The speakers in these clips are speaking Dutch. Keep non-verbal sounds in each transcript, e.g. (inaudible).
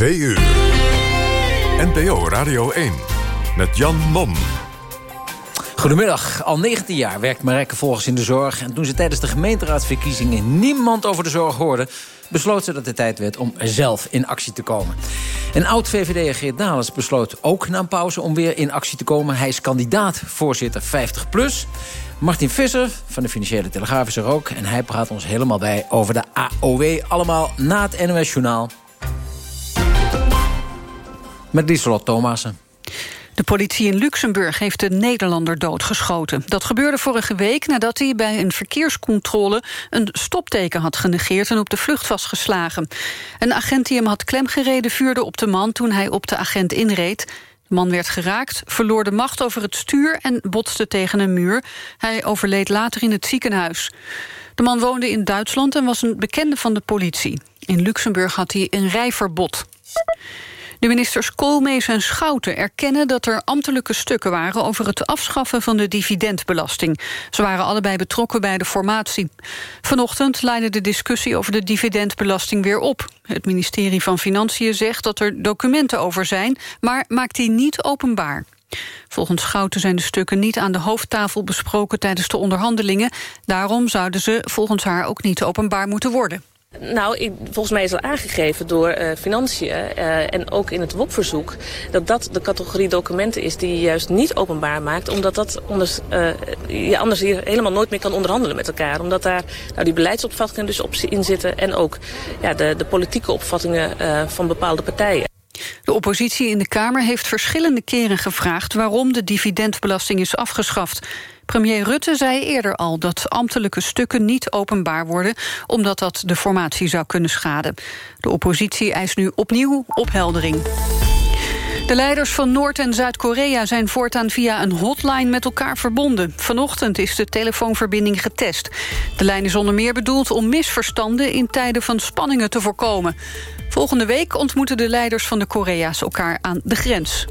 2 uur. NPO Radio 1 met Jan Mom. Goedemiddag. Al 19 jaar werkt Marijke volgens in de zorg. En toen ze tijdens de gemeenteraadsverkiezingen niemand over de zorg hoorde... besloot ze dat het tijd werd om zelf in actie te komen. En oud-VVD'er Geert Dales besloot ook na een pauze om weer in actie te komen. Hij is kandidaat voorzitter 50PLUS. Martin Visser van de Financiële Telegraaf is er ook. En hij praat ons helemaal bij over de AOW. Allemaal na het NOS Journaal. Met Lieselot Thomassen. De politie in Luxemburg heeft een Nederlander doodgeschoten. Dat gebeurde vorige week nadat hij bij een verkeerscontrole... een stopteken had genegeerd en op de vlucht was geslagen. Een agent die hem had klemgereden vuurde op de man... toen hij op de agent inreed. De man werd geraakt, verloor de macht over het stuur... en botste tegen een muur. Hij overleed later in het ziekenhuis. De man woonde in Duitsland en was een bekende van de politie. In Luxemburg had hij een rijverbod. De ministers Koolmees en Schouten erkennen dat er ambtelijke stukken waren... over het afschaffen van de dividendbelasting. Ze waren allebei betrokken bij de formatie. Vanochtend leidde de discussie over de dividendbelasting weer op. Het ministerie van Financiën zegt dat er documenten over zijn... maar maakt die niet openbaar. Volgens Schouten zijn de stukken niet aan de hoofdtafel besproken tijdens de onderhandelingen. Daarom zouden ze volgens haar ook niet openbaar moeten worden. Nou, ik, volgens mij is al aangegeven door uh, Financiën uh, en ook in het WOP-verzoek... dat dat de categorie documenten is die je juist niet openbaar maakt... omdat dat uh, je anders hier helemaal nooit meer kan onderhandelen met elkaar. Omdat daar nou, die beleidsopvattingen dus op in zitten... en ook ja, de, de politieke opvattingen van bepaalde partijen. De oppositie in de Kamer heeft verschillende keren gevraagd... waarom de dividendbelasting is afgeschaft. Premier Rutte zei eerder al dat ambtelijke stukken niet openbaar worden... omdat dat de formatie zou kunnen schaden. De oppositie eist nu opnieuw opheldering. De leiders van Noord- en Zuid-Korea zijn voortaan via een hotline met elkaar verbonden. Vanochtend is de telefoonverbinding getest. De lijn is onder meer bedoeld om misverstanden in tijden van spanningen te voorkomen. Volgende week ontmoeten de leiders van de Korea's elkaar aan de grens.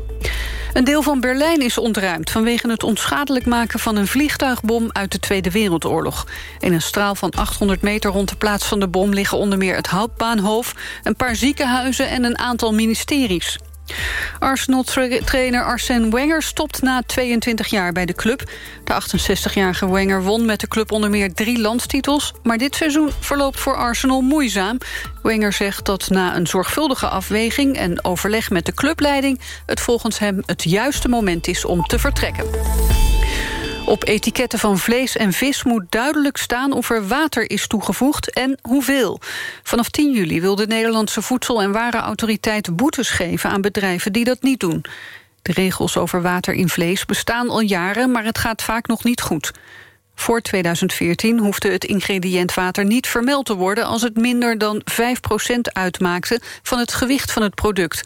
Een deel van Berlijn is ontruimd vanwege het onschadelijk maken van een vliegtuigbom uit de Tweede Wereldoorlog. In een straal van 800 meter rond de plaats van de bom liggen onder meer het Hauptbahnhof, een paar ziekenhuizen en een aantal ministeries. Arsenal-trainer Arsène Wenger stopt na 22 jaar bij de club. De 68-jarige Wenger won met de club onder meer drie landstitels... maar dit seizoen verloopt voor Arsenal moeizaam. Wenger zegt dat na een zorgvuldige afweging en overleg met de clubleiding... het volgens hem het juiste moment is om te vertrekken. Op etiketten van vlees en vis moet duidelijk staan of er water is toegevoegd en hoeveel. Vanaf 10 juli wil de Nederlandse Voedsel- en Warenautoriteit boetes geven aan bedrijven die dat niet doen. De regels over water in vlees bestaan al jaren, maar het gaat vaak nog niet goed. Voor 2014 hoefde het ingrediënt water niet vermeld te worden... als het minder dan 5% uitmaakte van het gewicht van het product.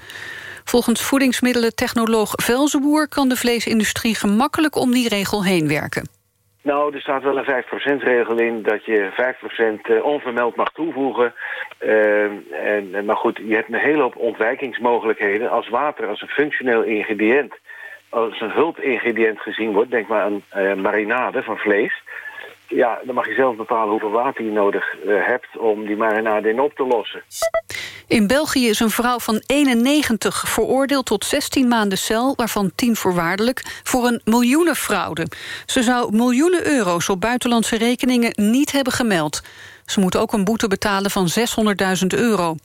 Volgens voedingsmiddelentechnoloog Velzenboer... kan de vleesindustrie gemakkelijk om die regel heen werken. Nou, er staat wel een 5%-regel in dat je 5% eh, onvermeld mag toevoegen. Uh, en, maar goed, je hebt een hele hoop ontwijkingsmogelijkheden. Als water als een functioneel ingrediënt, als een hulpingrediënt gezien wordt... denk maar aan uh, marinade van vlees... Ja, dan mag je zelf bepalen hoeveel water je nodig hebt om die marinade in op te lossen. In België is een vrouw van 91 veroordeeld tot 16 maanden cel... waarvan 10 voorwaardelijk, voor een miljoenenfraude. Ze zou miljoenen euro's op buitenlandse rekeningen niet hebben gemeld. Ze moet ook een boete betalen van 600.000 euro.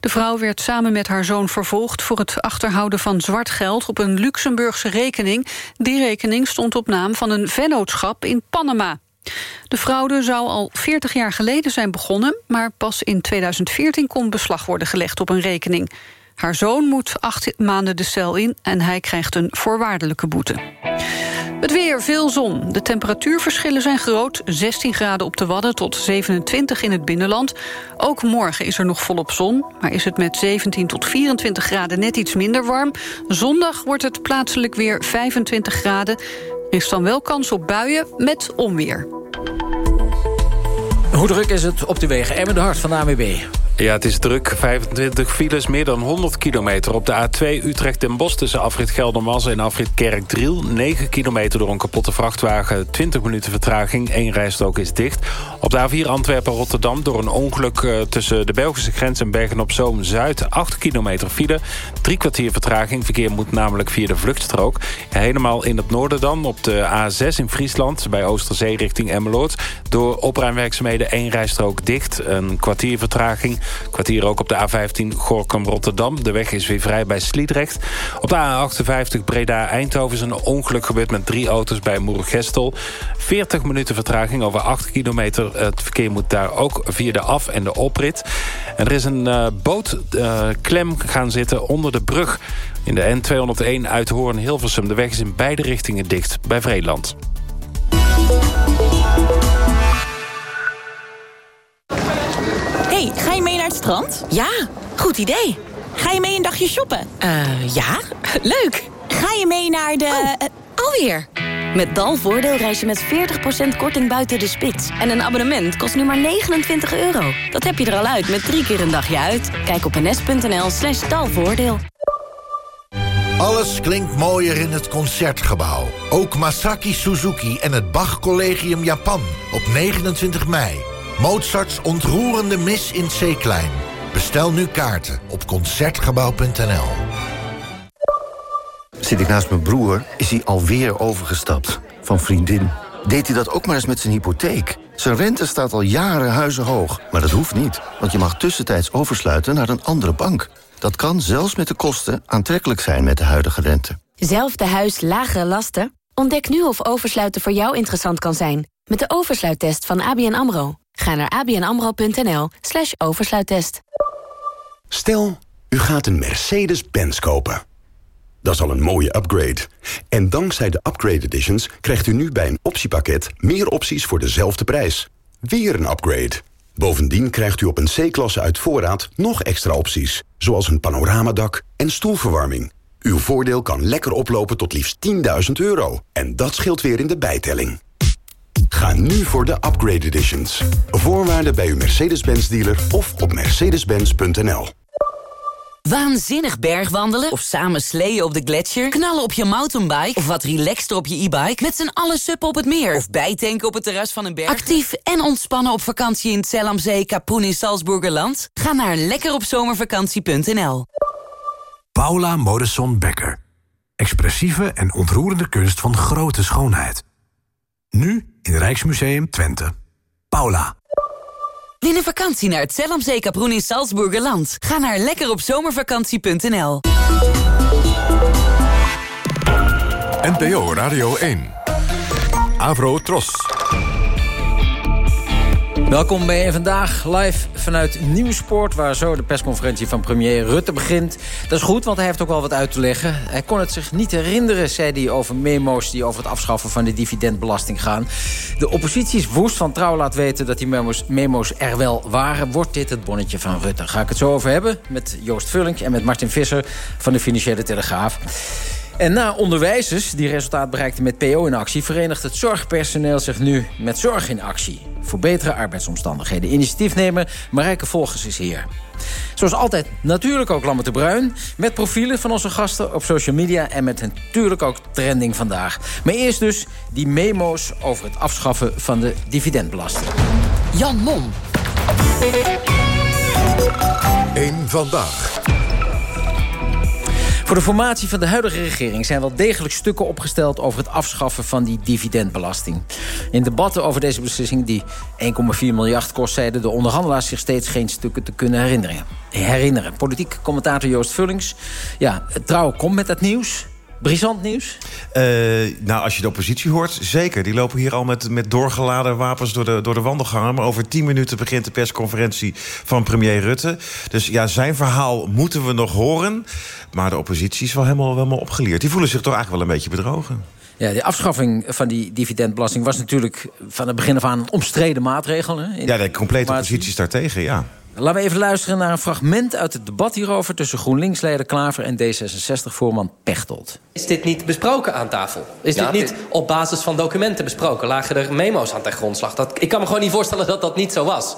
De vrouw werd samen met haar zoon vervolgd... voor het achterhouden van zwart geld op een Luxemburgse rekening. Die rekening stond op naam van een vennootschap in Panama. De fraude zou al 40 jaar geleden zijn begonnen... maar pas in 2014 kon beslag worden gelegd op een rekening. Haar zoon moet acht maanden de cel in en hij krijgt een voorwaardelijke boete. Het weer, veel zon. De temperatuurverschillen zijn groot. 16 graden op de Wadden tot 27 in het binnenland. Ook morgen is er nog volop zon, maar is het met 17 tot 24 graden net iets minder warm. Zondag wordt het plaatselijk weer 25 graden is dan wel kans op buien met onweer. Hoe druk is het op de wegen? Emmen de Hart van de. Ja, het is druk. 25 files, meer dan 100 kilometer. Op de A2 Utrecht den Bosch tussen afrit Geldermalsen en afrit Kerkdriel. 9 kilometer door een kapotte vrachtwagen. 20 minuten vertraging. Eén rijstrook is dicht. Op de A4 Antwerpen-Rotterdam door een ongeluk uh, tussen de Belgische grens en Bergen-op-Zoom-Zuid. 8 kilometer file. Drie kwartier vertraging. Verkeer moet namelijk via de vluchtstrook. Helemaal in het noorden dan. Op de A6 in Friesland bij Oosterzee richting Emmeloord. Door opruimwerkzaamheden één rijstrook dicht. Een kwartier vertraging. Kwartier ook op de A15 Gorkum-Rotterdam. De weg is weer vrij bij Sliedrecht. Op de A58 Breda-Eindhoven is een ongeluk gebeurd met drie auto's bij Moergestel. 40 minuten vertraging over 8 kilometer. Het verkeer moet daar ook via de af- en de oprit. En er is een uh, bootklem uh, gaan zitten onder de brug in de N201 uit Hoorn-Hilversum. De weg is in beide richtingen dicht bij Vreeland. Hey, ga je mee naar het strand? Ja, goed idee. Ga je mee een dagje shoppen? Uh, ja, (laughs) leuk. Ga je mee naar de... Oh, uh, alweer. Met Dalvoordeel reis je met 40% korting buiten de spits. En een abonnement kost nu maar 29 euro. Dat heb je er al uit met drie keer een dagje uit. Kijk op ns.nl slash dalvoordeel. Alles klinkt mooier in het Concertgebouw. Ook Masaki Suzuki en het Bach Collegium Japan op 29 mei. Mozarts ontroerende mis in C-klein. Bestel nu kaarten op Concertgebouw.nl. Zit ik naast mijn broer, is hij alweer overgestapt. Van vriendin. Deed hij dat ook maar eens met zijn hypotheek? Zijn rente staat al jaren huizenhoog. Maar dat hoeft niet, want je mag tussentijds oversluiten naar een andere bank. Dat kan zelfs met de kosten aantrekkelijk zijn met de huidige rente. Zelfde huis, lagere lasten? Ontdek nu of oversluiten voor jou interessant kan zijn. Met de oversluittest van ABN AMRO. Ga naar abnamro.nl slash oversluittest. Stel, u gaat een Mercedes-Benz kopen. Dat is al een mooie upgrade. En dankzij de Upgrade Editions krijgt u nu bij een optiepakket... meer opties voor dezelfde prijs. Weer een upgrade. Bovendien krijgt u op een C-klasse uit voorraad nog extra opties. Zoals een panoramadak en stoelverwarming. Uw voordeel kan lekker oplopen tot liefst 10.000 euro. En dat scheelt weer in de bijtelling. Ga nu voor de Upgrade Editions. Voorwaarden bij uw Mercedes-Benz dealer of op mercedes-benz.nl. Waanzinnig bergwandelen of samen sleeën op de gletsjer... knallen op je mountainbike of wat relaxter op je e-bike... met z'n allen suppen op het meer of bijtanken op het terras van een berg. Actief en ontspannen op vakantie in Zellamzee, Kapoen in Salzburgerland? Ga naar lekkeropzomervakantie.nl. Paula Modesson Becker. Expressieve en ontroerende kunst van grote schoonheid. Nu in Rijksmuseum Twente. Paula. Win een vakantie naar het Zellamzee Kaproen in Salzburgerland. Ga naar lekkeropzomervakantie.nl. NPO Radio 1. Avro Tros. Welkom bij Vandaag, live vanuit Nieuwsport... waar zo de persconferentie van premier Rutte begint. Dat is goed, want hij heeft ook wel wat uit te leggen. Hij kon het zich niet herinneren, zei hij over memo's... die over het afschaffen van de dividendbelasting gaan. De oppositie is woest van trouw laat weten dat die memo's, memo's er wel waren. Wordt dit het bonnetje van Rutte? Ga ik het zo over hebben met Joost Vullink en met Martin Visser... van de Financiële Telegraaf. En na onderwijzers die resultaat bereikten met PO in actie... verenigt het zorgpersoneel zich nu met Zorg in Actie. Voor betere arbeidsomstandigheden. Initiatiefnemer Marijke Volgers is hier. Zoals altijd natuurlijk ook Lammert de Bruin... met profielen van onze gasten op social media... en met natuurlijk ook trending vandaag. Maar eerst dus die memo's over het afschaffen van de dividendbelasting. Jan Mom. Eén vandaag. Voor de formatie van de huidige regering zijn wel degelijk stukken opgesteld... over het afschaffen van die dividendbelasting. In debatten over deze beslissing, die 1,4 miljard kost... zeiden de onderhandelaars zich steeds geen stukken te kunnen herinneren. herinneren. Politiek commentator Joost Vullings. Ja, Trouw komt met dat nieuws. Brisant nieuws? Uh, nou, als je de oppositie hoort, zeker. Die lopen hier al met, met doorgeladen wapens door de, door de wandelgangen. Maar over tien minuten begint de persconferentie van premier Rutte. Dus ja, zijn verhaal moeten we nog horen. Maar de oppositie is wel helemaal, helemaal opgeleerd. Die voelen zich toch eigenlijk wel een beetje bedrogen. Ja, de afschaffing van die dividendbelasting was natuurlijk van het begin af aan een omstreden maatregel. Hè, ja, de complete oppositie is daartegen, ja. Laten we even luisteren naar een fragment uit het debat hierover... tussen GroenLinks-leider Klaver en D66-voorman Pechtold. Is dit niet besproken aan tafel? Is ja, dit niet op basis van documenten besproken? Lagen er memo's aan ten grondslag? Dat, ik kan me gewoon niet voorstellen dat dat niet zo was.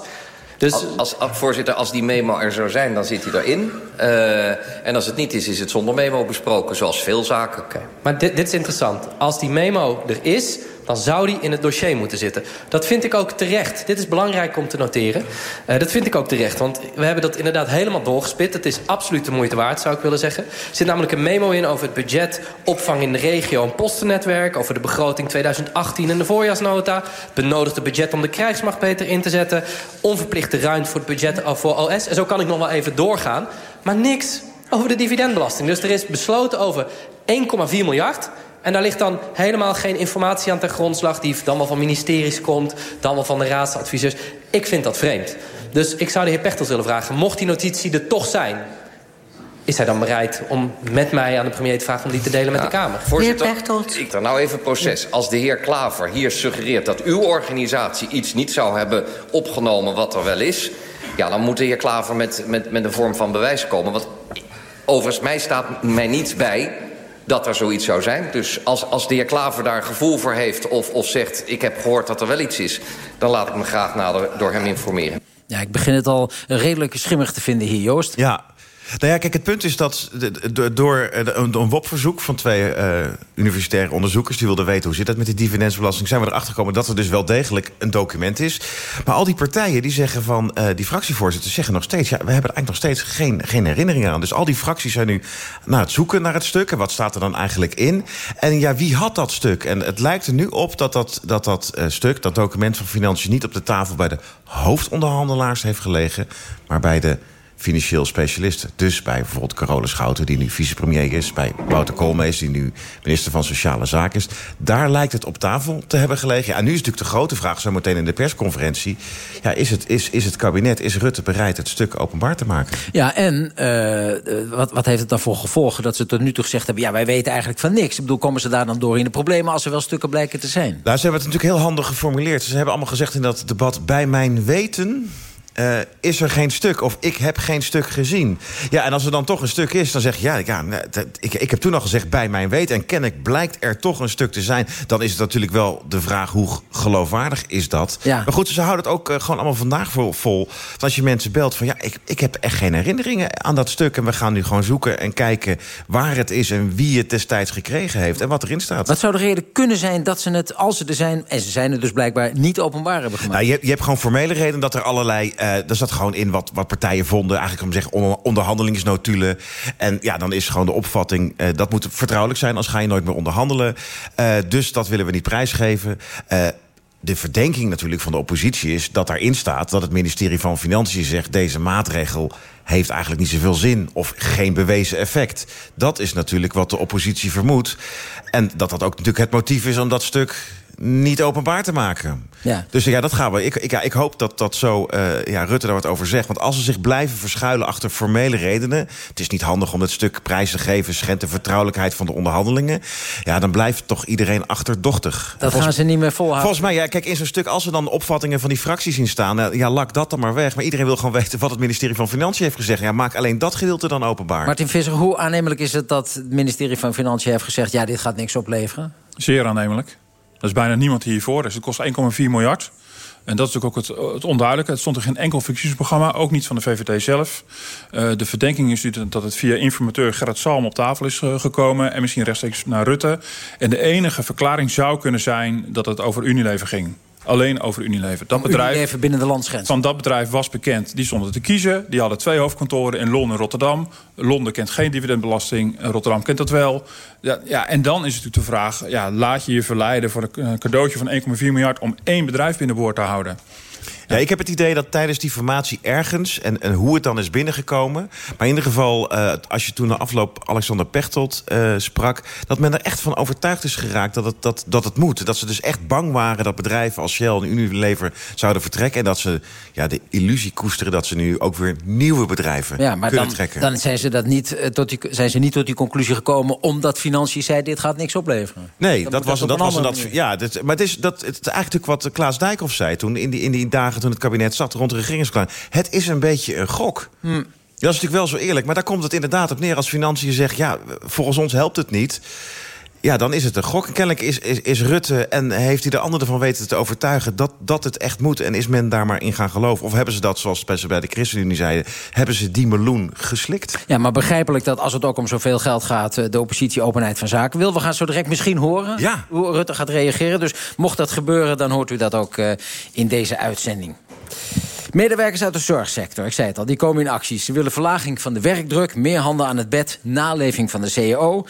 Dus... Als, als, voorzitter, als die memo er zou zijn, dan zit hij erin. Uh, en als het niet is, is het zonder memo besproken, zoals veel zaken. Okay. Maar dit, dit is interessant. Als die memo er is, dan zou die in het dossier moeten zitten. Dat vind ik ook terecht. Dit is belangrijk om te noteren. Uh, dat vind ik ook terecht, want we hebben dat inderdaad helemaal doorgespit. Het is absoluut de moeite waard, zou ik willen zeggen. Er zit namelijk een memo in over het budget opvang in de regio en postennetwerk... over de begroting 2018 en de voorjaarsnota... benodigde budget om de krijgsmacht beter in te zetten... onverplichte ruimte voor het budget voor OS. En zo kan ik nog wel even doorgaan. Maar niks over de dividendbelasting. Dus er is besloten over 1,4 miljard... En daar ligt dan helemaal geen informatie aan ten grondslag... die dan wel van ministeries komt, dan wel van de raadsadviseurs. Ik vind dat vreemd. Dus ik zou de heer Pechtel willen vragen... mocht die notitie er toch zijn... is hij dan bereid om met mij aan de premier te vragen... om die te delen met de Kamer? Voorzitter, ik er nou even proces. Als de heer Klaver hier suggereert dat uw organisatie iets niet zou hebben opgenomen... wat er wel is, ja, dan moet de heer Klaver met, met, met een vorm van bewijs komen. Want overigens, mij staat mij niets bij dat er zoiets zou zijn. Dus als, als de heer Klaver daar gevoel voor heeft of, of zegt... ik heb gehoord dat er wel iets is... dan laat ik me graag nader door hem informeren. Ja, ik begin het al redelijk schimmig te vinden hier, Joost. Ja, nou ja, kijk, het punt is dat door een WOP-verzoek van twee uh, universitaire onderzoekers... die wilden weten hoe zit het met die dividendsbelasting... zijn we erachter gekomen dat er dus wel degelijk een document is. Maar al die partijen die zeggen van, uh, die fractievoorzitters zeggen nog steeds... ja, we hebben er eigenlijk nog steeds geen, geen herinneringen aan. Dus al die fracties zijn nu naar het zoeken naar het stuk... en wat staat er dan eigenlijk in? En ja, wie had dat stuk? En het lijkt er nu op dat dat, dat, dat stuk, dat document van Financiën... niet op de tafel bij de hoofdonderhandelaars heeft gelegen... maar bij de financieel specialisten. Dus bij bijvoorbeeld Carole Schouten, die nu vicepremier is... bij Wouter Koolmees, die nu minister van Sociale Zaken is. Daar lijkt het op tafel te hebben gelegen. Ja, en nu is natuurlijk de grote vraag, zo meteen in de persconferentie... Ja, is, het, is, is het kabinet, is Rutte bereid het stuk openbaar te maken? Ja, en uh, wat, wat heeft het dan voor gevolgen dat ze tot nu toe gezegd hebben... ja, wij weten eigenlijk van niks. Ik bedoel, komen ze daar dan door in de problemen... als er wel stukken blijken te zijn? Nou, ze hebben het natuurlijk heel handig geformuleerd. Ze hebben allemaal gezegd in dat debat... bij mijn weten uh, is er geen stuk of ik heb geen stuk gezien. Ja, en als er dan toch een stuk is, dan zeg je... ja, ja ik, ik heb toen al gezegd bij mijn weet... en kennelijk blijkt er toch een stuk te zijn... dan is het natuurlijk wel de vraag hoe geloofwaardig is dat. Ja. Maar goed, ze houden het ook uh, gewoon allemaal vandaag vol. vol. als je mensen belt van... ja, ik, ik heb echt geen herinneringen aan dat stuk... en we gaan nu gewoon zoeken en kijken waar het is... en wie het destijds gekregen heeft en wat erin staat. Wat zou de reden kunnen zijn dat ze het, als ze er zijn... en ze zijn er dus blijkbaar, niet openbaar hebben gemaakt? Nou, je, je hebt gewoon formele reden dat er allerlei... Uh, uh, zat gewoon in wat, wat partijen vonden. Eigenlijk om te zeggen onderhandelingsnotulen. En ja, dan is gewoon de opvatting... Uh, dat moet vertrouwelijk zijn, als ga je nooit meer onderhandelen. Uh, dus dat willen we niet prijsgeven. de verdenking natuurlijk van de oppositie is dat daarin staat... dat het ministerie van Financiën zegt... deze maatregel heeft eigenlijk niet zoveel zin of geen bewezen effect. Dat is natuurlijk wat de oppositie vermoedt. En dat dat ook natuurlijk het motief is om dat stuk niet openbaar te maken. Ja. Dus ja, dat gaan we. Ik, ik, ja, ik hoop dat, dat zo uh, ja, Rutte daar wat over zegt. Want als ze zich blijven verschuilen achter formele redenen... het is niet handig om het stuk prijs te geven... schendt de vertrouwelijkheid van de onderhandelingen... ja, dan blijft toch iedereen achterdochtig. Dat gaan ze niet meer volhouden. Volgens mij, ja, kijk, in zo'n stuk... als er dan opvattingen van die fracties zien staan... ja, lak dat dan maar weg. Maar iedereen wil gewoon weten wat het ministerie van Financiën heeft gezegd. Ja, maak alleen dat gedeelte dan openbaar. Martin Visser, hoe aannemelijk is het dat het ministerie van Financiën heeft gezegd... ja, dit gaat niks opleveren? Zeer aannemelijk. Er is bijna niemand hiervoor. Dus het kost 1,4 miljard. En dat is natuurlijk ook het, onduidelijke. Het stond er geen enkel fictieprogramma, ook niet van de VVD zelf. Uh, de verdenking is dat het via informateur Gerrit Salm op tafel is uh, gekomen... en misschien rechtstreeks naar Rutte. En de enige verklaring zou kunnen zijn dat het over Unilever ging alleen over Unilever. Dat bedrijf, Unilever binnen de landsgrens. Van dat bedrijf was bekend. Die stonden te kiezen. Die hadden twee hoofdkantoren in Londen en Rotterdam. Londen kent geen dividendbelasting. Rotterdam kent dat wel. Ja, ja, en dan is het natuurlijk de vraag... Ja, laat je je verleiden voor een cadeautje van 1,4 miljard... om één bedrijf binnenboord te houden. Ja, ik heb het idee dat tijdens die formatie ergens... en, en hoe het dan is binnengekomen... maar in ieder geval, uh, als je toen na afloop Alexander Pechtold uh, sprak... dat men er echt van overtuigd is geraakt dat het, dat, dat het moet. Dat ze dus echt bang waren dat bedrijven als Shell en Unilever zouden vertrekken... en dat ze ja, de illusie koesteren dat ze nu ook weer nieuwe bedrijven ja, maar kunnen dan, trekken. dan zijn ze, dat niet, uh, tot die, zijn ze niet tot die conclusie gekomen... omdat financiën zei, dit gaat niks opleveren. Nee, dat, dat was, dat was een... Dat, ja, maar het is, dat, het eigenlijk wat Klaas Dijkhoff zei toen... in die, in die dagen toen het kabinet zat rond de regeringsverklaring. Het is een beetje een gok. Hm. Dat is natuurlijk wel zo eerlijk. Maar daar komt het inderdaad op neer als financiën zegt... ja, volgens ons helpt het niet. Ja, dan is het een gok. En kennelijk is, is, is Rutte en heeft hij de anderen ervan weten te overtuigen... Dat, dat het echt moet en is men daar maar in gaan geloven? Of hebben ze dat, zoals bij de ChristenUnie zeiden... hebben ze die meloen geslikt? Ja, maar begrijpelijk dat als het ook om zoveel geld gaat... Eh, de oppositie openheid van zaken wil. We gaan zo direct misschien horen ja. hoe Rutte gaat reageren. Dus mocht dat gebeuren, dan hoort u dat ook uh, in deze uitzending. Medewerkers uit de zorgsector, ik zei het al, die komen in acties. Ze willen verlaging van de werkdruk, meer handen aan het bed... naleving van de CEO...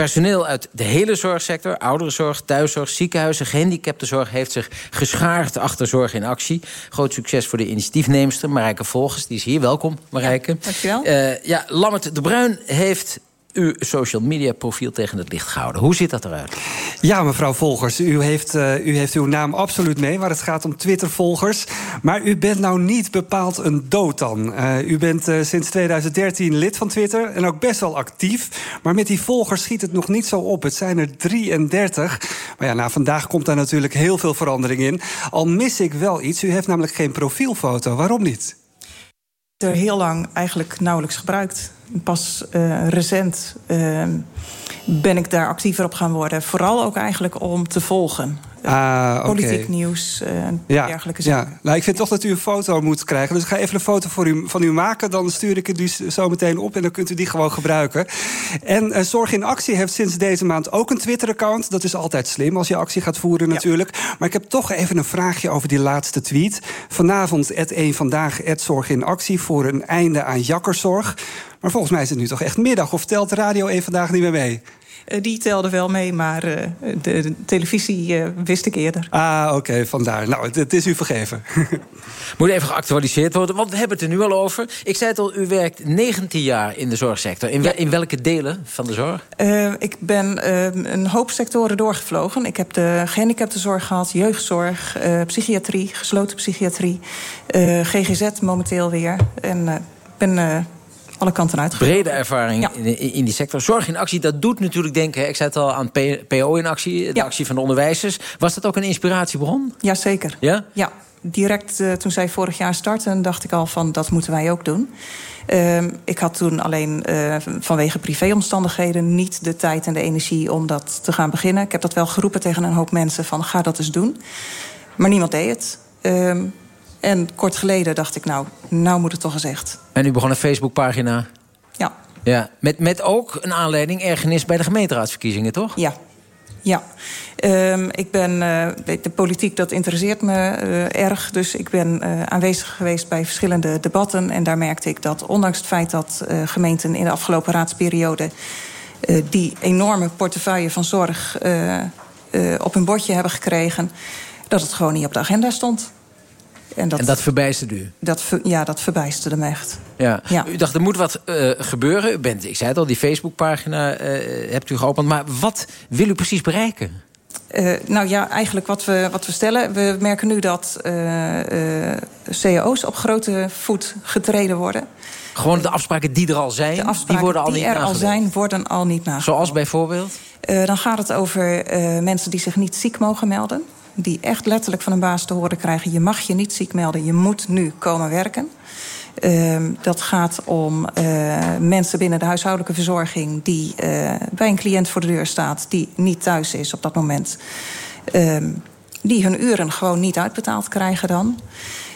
Personeel uit de hele zorgsector, ouderenzorg, thuiszorg, ziekenhuizen, gehandicaptenzorg... heeft zich geschaard achter Zorg in Actie. Groot succes voor de initiatiefneemster Marijke Volgers. Die is hier. Welkom, Marijke. Ja, dankjewel. Uh, ja, Lammert de Bruin heeft uw social media profiel tegen het licht gehouden. Hoe ziet dat eruit? Ja, mevrouw Volgers, u heeft, uh, u heeft uw naam absoluut mee... waar het gaat om Twitter-volgers. Maar u bent nou niet bepaald een dooddan. Uh, u bent uh, sinds 2013 lid van Twitter en ook best wel actief. Maar met die volgers schiet het nog niet zo op. Het zijn er 33. Maar ja, nou, vandaag komt daar natuurlijk heel veel verandering in. Al mis ik wel iets. U heeft namelijk geen profielfoto. Waarom niet? Er heel lang eigenlijk nauwelijks gebruikt pas uh, recent uh, ben ik daar actiever op gaan worden. Vooral ook eigenlijk om te volgen. Ah, okay. Politiek nieuws uh, en ja, dergelijke zaken. Ja. Nou, ik vind toch dat u een foto moet krijgen. Dus ik ga even een foto voor u, van u maken. Dan stuur ik het dus zo meteen op en dan kunt u die gewoon gebruiken. En uh, Zorg in Actie heeft sinds deze maand ook een Twitter-account. Dat is altijd slim als je actie gaat voeren natuurlijk. Maar ik heb toch even een vraagje over die laatste tweet. Vanavond, et 1 vandaag, et Zorg in Actie... voor een einde aan jakkerszorg. Maar volgens mij is het nu toch echt middag. Of telt Radio 1 vandaag niet meer mee? Uh, die telde wel mee, maar uh, de, de, televisie uh, wist ik eerder. Ah, oké, okay, vandaar. Nou, het, het, is u vergeven. (laughs) Moet even geactualiseerd worden, want we hebben het er nu al over. Ik zei het al, u werkt 19 jaar in de zorgsector. In, ja. in welke delen van de zorg? ik ben een hoop sectoren doorgevlogen. Ik heb de gehandicaptenzorg gehad, jeugdzorg, psychiatrie, gesloten psychiatrie... GGZ momenteel weer. En ben alle kanten uit. Brede ervaring ja. in, in, die sector. Zorg in actie, dat doet natuurlijk denken... ik zei het al aan PO in actie, de ja. actie van de onderwijzers. Was dat ook een inspiratiebron? Jazeker. Ja? Ja, direct uh, toen zij vorig jaar startten... dacht ik al van, dat moeten wij ook doen. Uh, ik had toen alleen uh, vanwege privéomstandigheden... niet de tijd en de energie om dat te gaan beginnen. Ik heb dat wel geroepen tegen een hoop mensen van, ga dat eens doen. Maar niemand deed het. Uh, en kort geleden dacht ik, nou, nou moet het toch gezegd. En u begon een Facebookpagina? Ja. ja met, met ook een aanleiding ergernis bij de gemeenteraadsverkiezingen, toch? Ja. Ja, um, ik ben, uh, de politiek dat interesseert me uh, erg. Dus ik ben uh, aanwezig geweest bij verschillende debatten. En daar merkte ik dat ondanks het feit dat gemeenten in de afgelopen raadsperiode... die enorme portefeuille van zorg op hun bordje hebben gekregen... dat het gewoon niet op de agenda stond. En dat, en dat verbijsterde u? Dat, ja, dat verbijsterde me echt. Ja. ja. U dacht, er moet wat uh, gebeuren. U bent, ik zei het al, die Facebookpagina uh, hebt u geopend. Maar wat wil u precies bereiken? Uh, nou ja, eigenlijk wat we, wat we stellen. We merken nu dat cao's op grote voet getreden worden. Gewoon de afspraken die er al zijn, de afspraken die worden al die niet er al zijn, worden al niet nagekomen. Zoals bijvoorbeeld? dan gaat het over mensen die zich niet ziek mogen melden die echt letterlijk van een baas te horen krijgen... je mag je niet ziek melden, je moet nu komen werken. Uh, dat gaat om uh, mensen binnen de huishoudelijke verzorging... die uh, bij een cliënt voor de deur staat, die niet thuis is op dat moment. Ehm, die hun uren gewoon niet uitbetaald krijgen dan.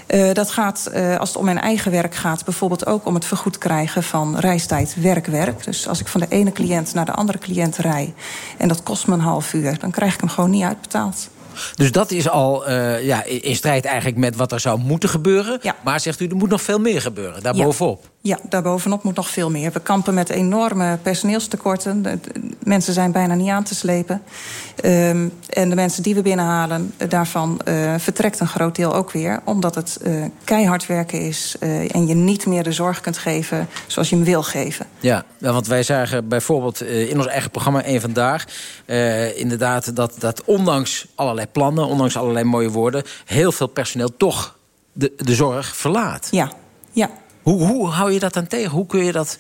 Uh, dat gaat, als het om mijn eigen werk gaat, bijvoorbeeld ook om het vergoed krijgen van reistijd werk-werk. Dus als ik van de ene cliënt naar de andere cliënt rij en dat kost me een half uur, dan krijg ik hem gewoon niet uitbetaald. Dus dat is al uh, ja, in strijd eigenlijk met wat er zou moeten gebeuren. Ja. Maar zegt u, er moet nog veel meer gebeuren, daarbovenop. Ja. Ja, daarbovenop moet nog veel meer. We kampen met enorme personeelstekorten. Mensen zijn bijna niet aan te slepen. Um, en de mensen die we binnenhalen, daarvan uh, vertrekt een groot deel ook weer. Omdat het uh, keihard werken is uh, en je niet meer de zorg kunt geven zoals je hem wil geven. Ja, want wij zagen bijvoorbeeld in ons eigen programma één Vandaag... inderdaad dat, dat ondanks allerlei plannen, ondanks allerlei mooie woorden... heel veel personeel toch de, de zorg verlaat. Ja, ja. Hoe, hoe hou je dat dan tegen? Hoe kun je dat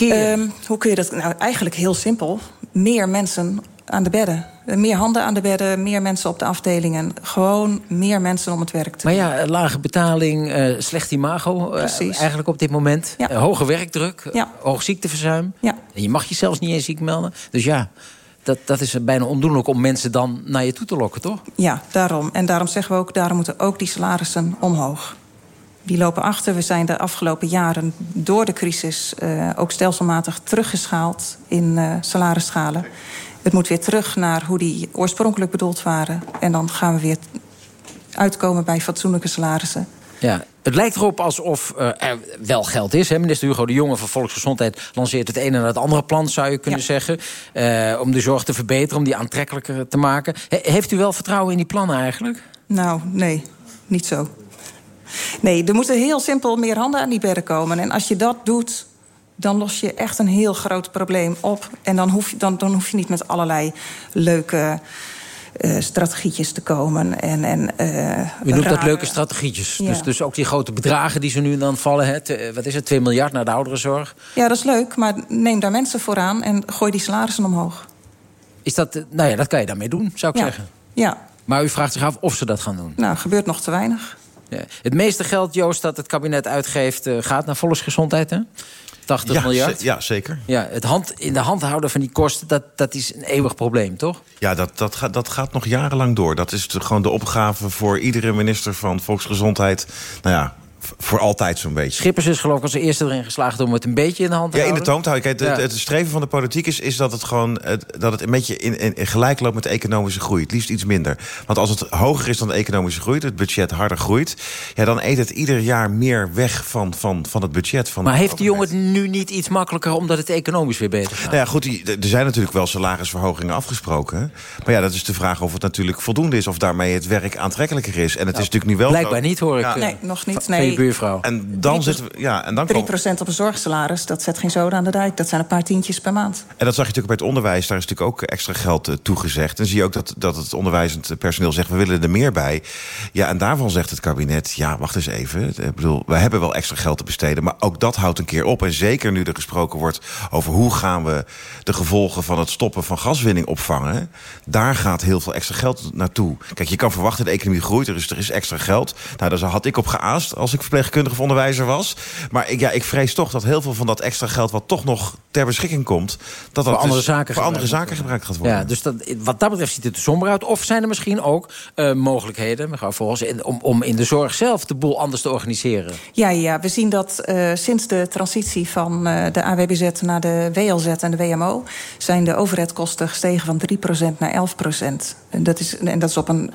Um, hoe kun je dat? Nou, eigenlijk heel simpel. Meer mensen aan de bedden. Meer handen aan de bedden, meer mensen op de afdelingen. Gewoon meer mensen om het werk te doen. Maar ja, lage betaling, uh, slecht imago uh, eigenlijk op dit moment. Ja. Uh, hoge werkdruk, ja. hoog ziekteverzuim. Ja. En je mag je zelfs niet eens ziek melden. Dus ja, dat, dat is bijna ondoenlijk om mensen dan naar je toe te lokken, toch? Ja, daarom. En daarom zeggen we ook, daarom moeten ook die salarissen omhoog. Die lopen achter. We zijn de afgelopen jaren door de crisis uh, ook stelselmatig teruggeschaald in uh, salarisschalen. Het moet weer terug naar hoe die oorspronkelijk bedoeld waren. En dan gaan we weer uitkomen bij fatsoenlijke salarissen. Ja, het lijkt erop alsof uh, er wel geld is. Hè? Minister Hugo de Jonge van Volksgezondheid lanceert het ene naar het andere plan, zou je kunnen ja. zeggen. Uh, om de zorg te verbeteren, om die aantrekkelijker te maken. He heeft u wel vertrouwen in die plannen eigenlijk? Nou, nee, niet zo. Nee, er moeten heel simpel meer handen aan die bedden komen. En als je dat doet, dan los je echt een heel groot probleem op. En dan hoef, je, dan, dan hoef je niet met allerlei leuke uh, strategietjes te komen. En, en, uh, U noemt dat leuke strategietjes. Ja. Dus, dus ook die grote bedragen die ze nu dan vallen. Hè? Te, wat is het, 2 miljard naar de ouderenzorg? Ja, dat is leuk. Maar neem daar mensen voor aan en gooi die salarissen omhoog. Is dat, nou ja, dat kan je daarmee doen, zou ik ja. zeggen. Ja. Maar u vraagt zich af of ze dat gaan doen. Nou, gebeurt nog te weinig. Het meeste geld, Joost, dat het kabinet uitgeeft... Uh, gaat naar volksgezondheid, hè? 80 ja, miljard. Ja, zeker. Ja, het hand, in de hand houden van die kosten, dat, dat is een eeuwig probleem, toch? Ja, dat, dat, gaat, dat gaat nog jarenlang door. Dat is de, gewoon de opgave voor iedere minister van Volksgezondheid. Nou ja, voor altijd zo'n beetje. Schippers is geloof ik als eerste erin geslaagd om het een beetje in de hand te ja, houden. Ja, in de toon te houden. Kijk, het, ja. het, streven van de politiek is, is dat het gewoon dat het een beetje in, in, in, gelijk loopt met de economische groei. Het liefst iets minder. Want als het hoger is dan de economische groei, het budget harder groeit, ja, dan eet het ieder jaar meer weg van, van, van het budget. Van maar heeft de jongen het nu niet iets makkelijker omdat het economisch weer beter gaat? Nou ja, goed, er zijn natuurlijk wel salarisverhogingen afgesproken. Maar ja, dat is de vraag of het natuurlijk voldoende is, of daarmee het werk aantrekkelijker is. En het nou, is natuurlijk nu wel. Blijkbaar niet, hoor ik. Ja. Nee, nog niet. Nee. Je buurvrouw. En dan zitten we, ja, en dan 3% op een zorgsalaris, dat zet geen zoden aan de dijk. Dat zijn een paar tientjes per maand. En dat zag je natuurlijk bij het onderwijs. Daar is natuurlijk ook extra geld uh, toegezegd. En zie je ook dat, dat het onderwijzend personeel zegt... we willen er meer bij. Ja, en daarvan zegt het kabinet... ja, wacht eens even. Ik bedoel, we hebben wel extra geld te besteden... maar ook dat houdt een keer op. En zeker nu er gesproken wordt over... hoe gaan we de gevolgen van het stoppen van gaswinning opvangen... daar gaat heel veel extra geld naartoe. Kijk, je kan verwachten, de economie groeit, dus er is extra geld. Nou, daar had ik op geaast als ik verpleegkundige of onderwijzer was. Maar ik, ja, ik vrees toch dat heel veel van dat extra geld... wat toch nog ter beschikking komt... dat dat voor andere dus zaken, voor andere zaken gebruikt gaat worden. Ja, dus dat, wat dat betreft ziet het er somber uit. Of zijn er misschien ook uh, mogelijkheden, mevrouw Volgens, om, om in de zorg zelf de boel anders te organiseren? Ja, ja we zien dat uh, sinds de transitie van uh, de AWBZ naar de WLZ en de WMO... zijn de overheidkosten gestegen van 3% naar 11%. En dat is, en dat is op een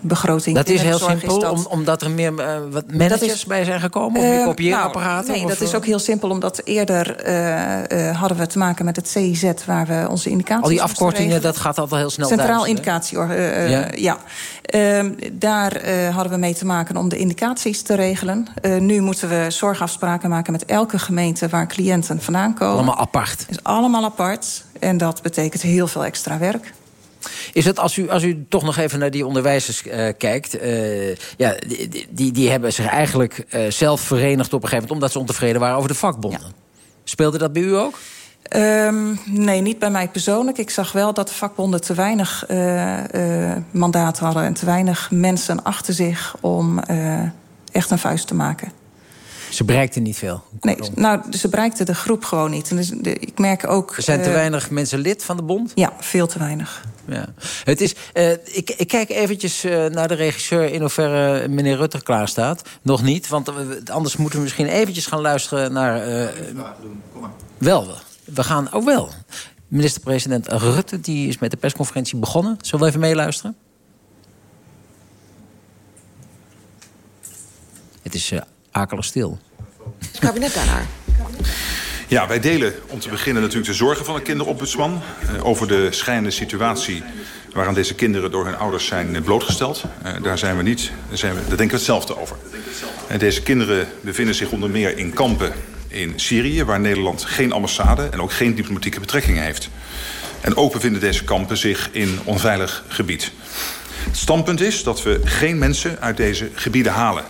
begroting. Dat is heel simpel, is dat... om, omdat er meer wat managers is, bij zijn gekomen? Of meer kopieerapparaten? Nou, nee, of, dat is ook heel simpel, omdat eerder uh, uh, hadden we te maken met het CIZ... waar we onze indicaties... Al die afkortingen, dat gaat altijd heel snel Centraal indicatie, uh, ja. ja. daar hadden we mee te maken om de indicaties te regelen. nu moeten we zorgafspraken maken met elke gemeente... waar cliënten vandaan komen. Allemaal apart. is allemaal apart. En dat betekent heel veel extra werk. Is het, als u, als u toch nog even naar die onderwijzers uh, kijkt... Uh, ja, die, die, die, hebben zich eigenlijk uh, zelf verenigd op een gegeven moment... omdat ze ontevreden waren over de vakbonden. Ja. Speelde dat bij u ook? Um, nee, niet bij mij persoonlijk. Ik zag wel dat de vakbonden te weinig mandaat hadden... en te weinig mensen achter zich om echt een vuist te maken. Ze bereikten niet veel. Nee, nou, ze bereikten de groep gewoon niet. En dus de, ik merk ook. Er zijn te weinig mensen lid van de bond? Ja, veel te weinig. Ja. Het is, uh, ik, ik kijk eventjes uh, naar de regisseur in hoeverre meneer Rutte klaar staat. Nog niet, want anders moeten we misschien eventjes gaan luisteren naar... Kom maar. Wel, we gaan... Oh wel. Minister-president Rutte die is met de persconferentie begonnen. Zullen we even meeluisteren? Het is akelig stil. Het kabinet daarnaar. Ja, wij delen om te beginnen natuurlijk de zorgen van een kinderombudsman... Uh, over de schijnende situatie waaraan deze kinderen door hun ouders zijn blootgesteld. Uh, daar zijn we niet, zijn we, daar denken we hetzelfde over. Uh, deze kinderen bevinden zich onder meer in kampen in Syrië... waar Nederland geen ambassade en ook geen diplomatieke betrekkingen heeft. En ook bevinden deze kampen zich in onveilig gebied. Het standpunt is dat we geen mensen uit deze gebieden halen...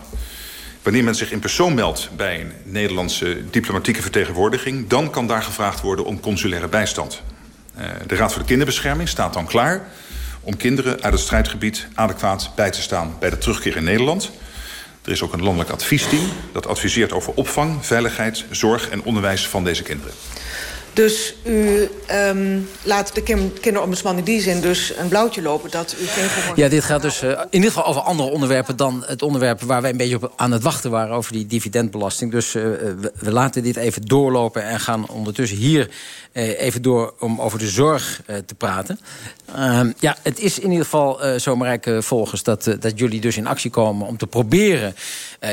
Wanneer men zich in persoon meldt bij een Nederlandse diplomatieke vertegenwoordiging... dan kan daar gevraagd worden om consulaire bijstand. Uh, de Raad voor de Kinderbescherming staat dan klaar... om kinderen uit het strijdgebied adequaat bij te staan bij de terugkeer in Nederland. Er is ook een landelijk adviesteam dat adviseert over opvang, veiligheid, zorg en onderwijs van deze kinderen. Dus u um, laat de kinderombudsman in die zin dus een blauwtje lopen... dat u geen Ja, dit gaat dus uh, in ieder geval over andere onderwerpen... dan het onderwerp waar wij een beetje op aan het wachten waren... over die dividendbelasting. Dus uh, we, we, laten dit even doorlopen en gaan ondertussen hier uh, even door... om over de zorg te praten. Ehm, ja, het is in ieder geval zo, Marijke Volgers... Dat, dat jullie dus in actie komen om te proberen...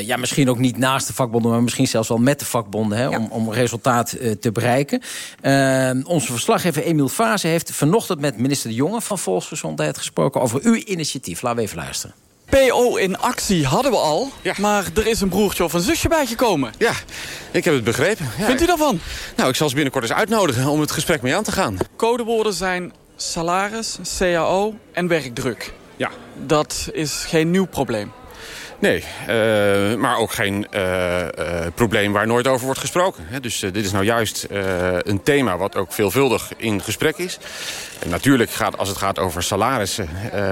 ja, misschien ook niet naast de vakbonden... maar misschien zelfs wel met de vakbonden... Hè, ja. om, om resultaat te bereiken. Uh, onze verslaggever Emiel Fase heeft vanochtend met minister De Jonge van Volksgezondheid gesproken over uw initiatief. Laten we even luisteren. PO in actie hadden we al, ja. maar er is een broertje of een zusje bijgekomen. Ja, ik heb het begrepen. Ja. Vindt u daarvan? Nou, ik zal ze binnenkort eens uitnodigen om het gesprek mee aan te gaan. Codewoorden zijn salaris, CAO en werkdruk. Ja. Dat is geen nieuw probleem. Nee, uh, maar ook geen uh, uh, probleem waar nooit over wordt gesproken. Hè. Dus dit is nou juist een thema wat ook veelvuldig in gesprek is. En natuurlijk, gaat, als het gaat over salarissen,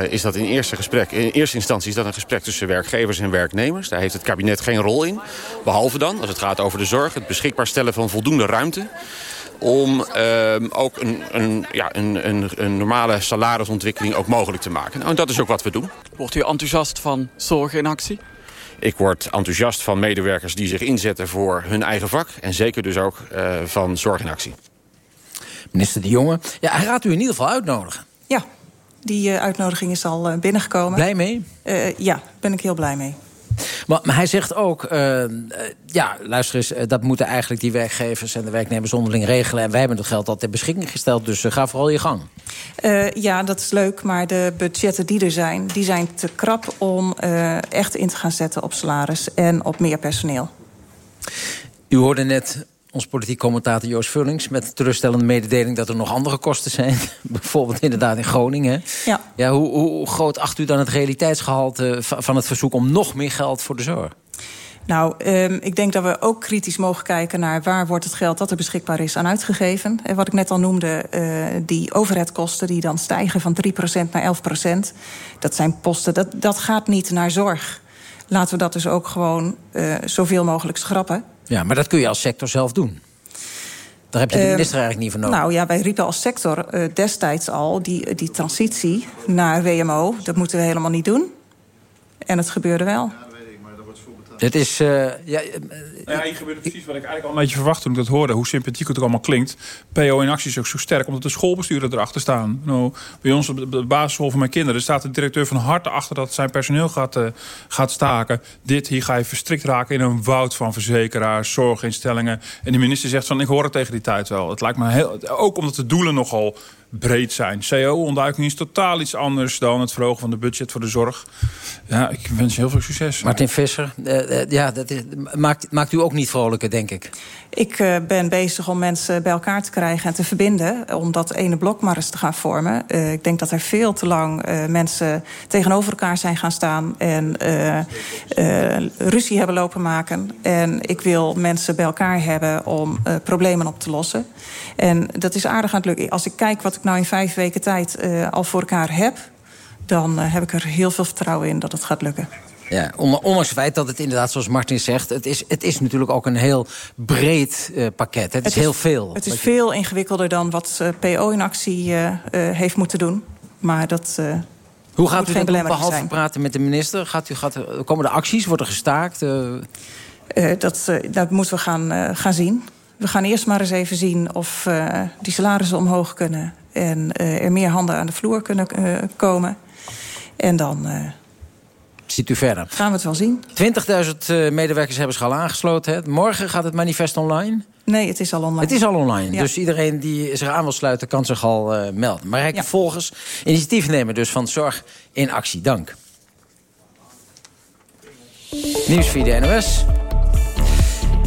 is dat in eerste, gesprek, in eerste instantie is dat een gesprek tussen werkgevers en werknemers. Daar heeft het kabinet geen rol in. Behalve dan, als het gaat over de zorg, het beschikbaar stellen van voldoende ruimte om uh, ook een, een, ja, een, een, een, normale salarisontwikkeling ook mogelijk te maken. Nou, en dat is ook wat we doen. Wordt u enthousiast van Zorg in Actie? Ik word enthousiast van medewerkers die zich inzetten voor hun eigen vak. En zeker dus ook uh, van Zorg in Actie. Minister De Jonge, ja, hij gaat u in ieder geval uitnodigen. Ja, die uh, uitnodiging is al uh, binnengekomen. Blij mee? ja, ben ik heel blij mee. Maar, maar hij zegt ook, uh, ja, luister eens... dat moeten eigenlijk die werkgevers en de werknemers onderling regelen... en wij hebben het geld al ter beschikking gesteld, dus uh, ga vooral je gang. Uh, ja, dat is leuk, maar de budgetten die er zijn... die zijn te krap om echt in te gaan zetten op salaris en op meer personeel. U hoorde net ons politiek commentator Joost Vullings... met de terugstellende mededeling dat er nog andere kosten zijn. (laughs) Bijvoorbeeld inderdaad in Groningen. Ja. Ja, hoe, hoe groot acht u dan het realiteitsgehalte van het verzoek... om nog meer geld voor de zorg? Nou, um, ik denk dat we ook kritisch mogen kijken naar waar wordt het geld dat er beschikbaar is aan uitgegeven. En wat ik net al noemde, uh, die overheadkosten die dan stijgen van 3% naar 11%. Dat zijn posten, dat, dat gaat niet naar zorg. Laten we dat dus ook gewoon uh, zoveel mogelijk schrappen. Ja, maar dat kun je als sector zelf doen. Daar heb je de minister eigenlijk niet voor nodig. Nou ja, wij riepen als sector uh, destijds al... Die, die transitie naar WMO, dat moeten we helemaal niet doen. En het gebeurde wel. Het is... Uh, ja, ja, hier gebeurde precies wat ik eigenlijk al een beetje verwacht toen ik dat hoorde. Hoe sympathiek het ook allemaal klinkt. PO in actie is ook zo sterk, omdat de schoolbesturen erachter staan. Nou, bij ons op de basisschool van mijn kinderen... staat de directeur van harte achter dat zijn personeel gaat, uh, gaat staken. Dit, hier ga je verstrikt raken in een woud van verzekeraars, zorginstellingen. En de minister zegt van, ik hoor het tegen die tijd wel. Het lijkt me heel... Ook omdat de doelen nogal breed zijn. CO-ontduiking is totaal iets anders dan het verhogen van de budget voor de zorg. Ja, ik wens je heel veel succes. Martin Visser, uh, uh, ja, dat is, maakt, maakt u ook niet vrolijker, denk ik. Ik uh, ben bezig om mensen bij elkaar te krijgen en te verbinden... om dat ene blok maar eens te gaan vormen. ik denk dat er veel te lang mensen tegenover elkaar zijn gaan staan... en ruzie hebben lopen maken. En ik wil mensen bij elkaar hebben om problemen op te lossen. En dat is aardig aan het lukken. Als ik kijk wat ik nou in vijf weken tijd uh, al voor elkaar heb... dan uh, heb ik er heel veel vertrouwen in dat het gaat lukken. Ja, ondanks het feit dat het inderdaad, zoals Martin zegt... het is, het is natuurlijk ook een heel breed uh, pakket. Het, het is, is, heel veel. Het is veel ingewikkelder dan wat PO in actie heeft moeten doen. Maar dat... Hoe gaat u dat behalve zijn. praten met de minister? Gaat u, gaat, komen er acties? Wordt er gestaakt? dat, dat moeten we gaan, gaan zien. We gaan eerst maar eens even zien of uh, die salarissen omhoog kunnen... en uh, er meer handen aan de vloer kunnen uh, komen. En dan... Ziet u verder. Gaan we het wel zien. 20.000 medewerkers hebben zich al aangesloten. Hè? Morgen gaat het manifest online? Nee, het is al online. Het is al online. Ja. Dus iedereen die zich aan wil sluiten kan zich al melden. Maar hij ja. volgens initiatiefnemer dus van Zorg in Actie. Dank. Nieuws via de NOS.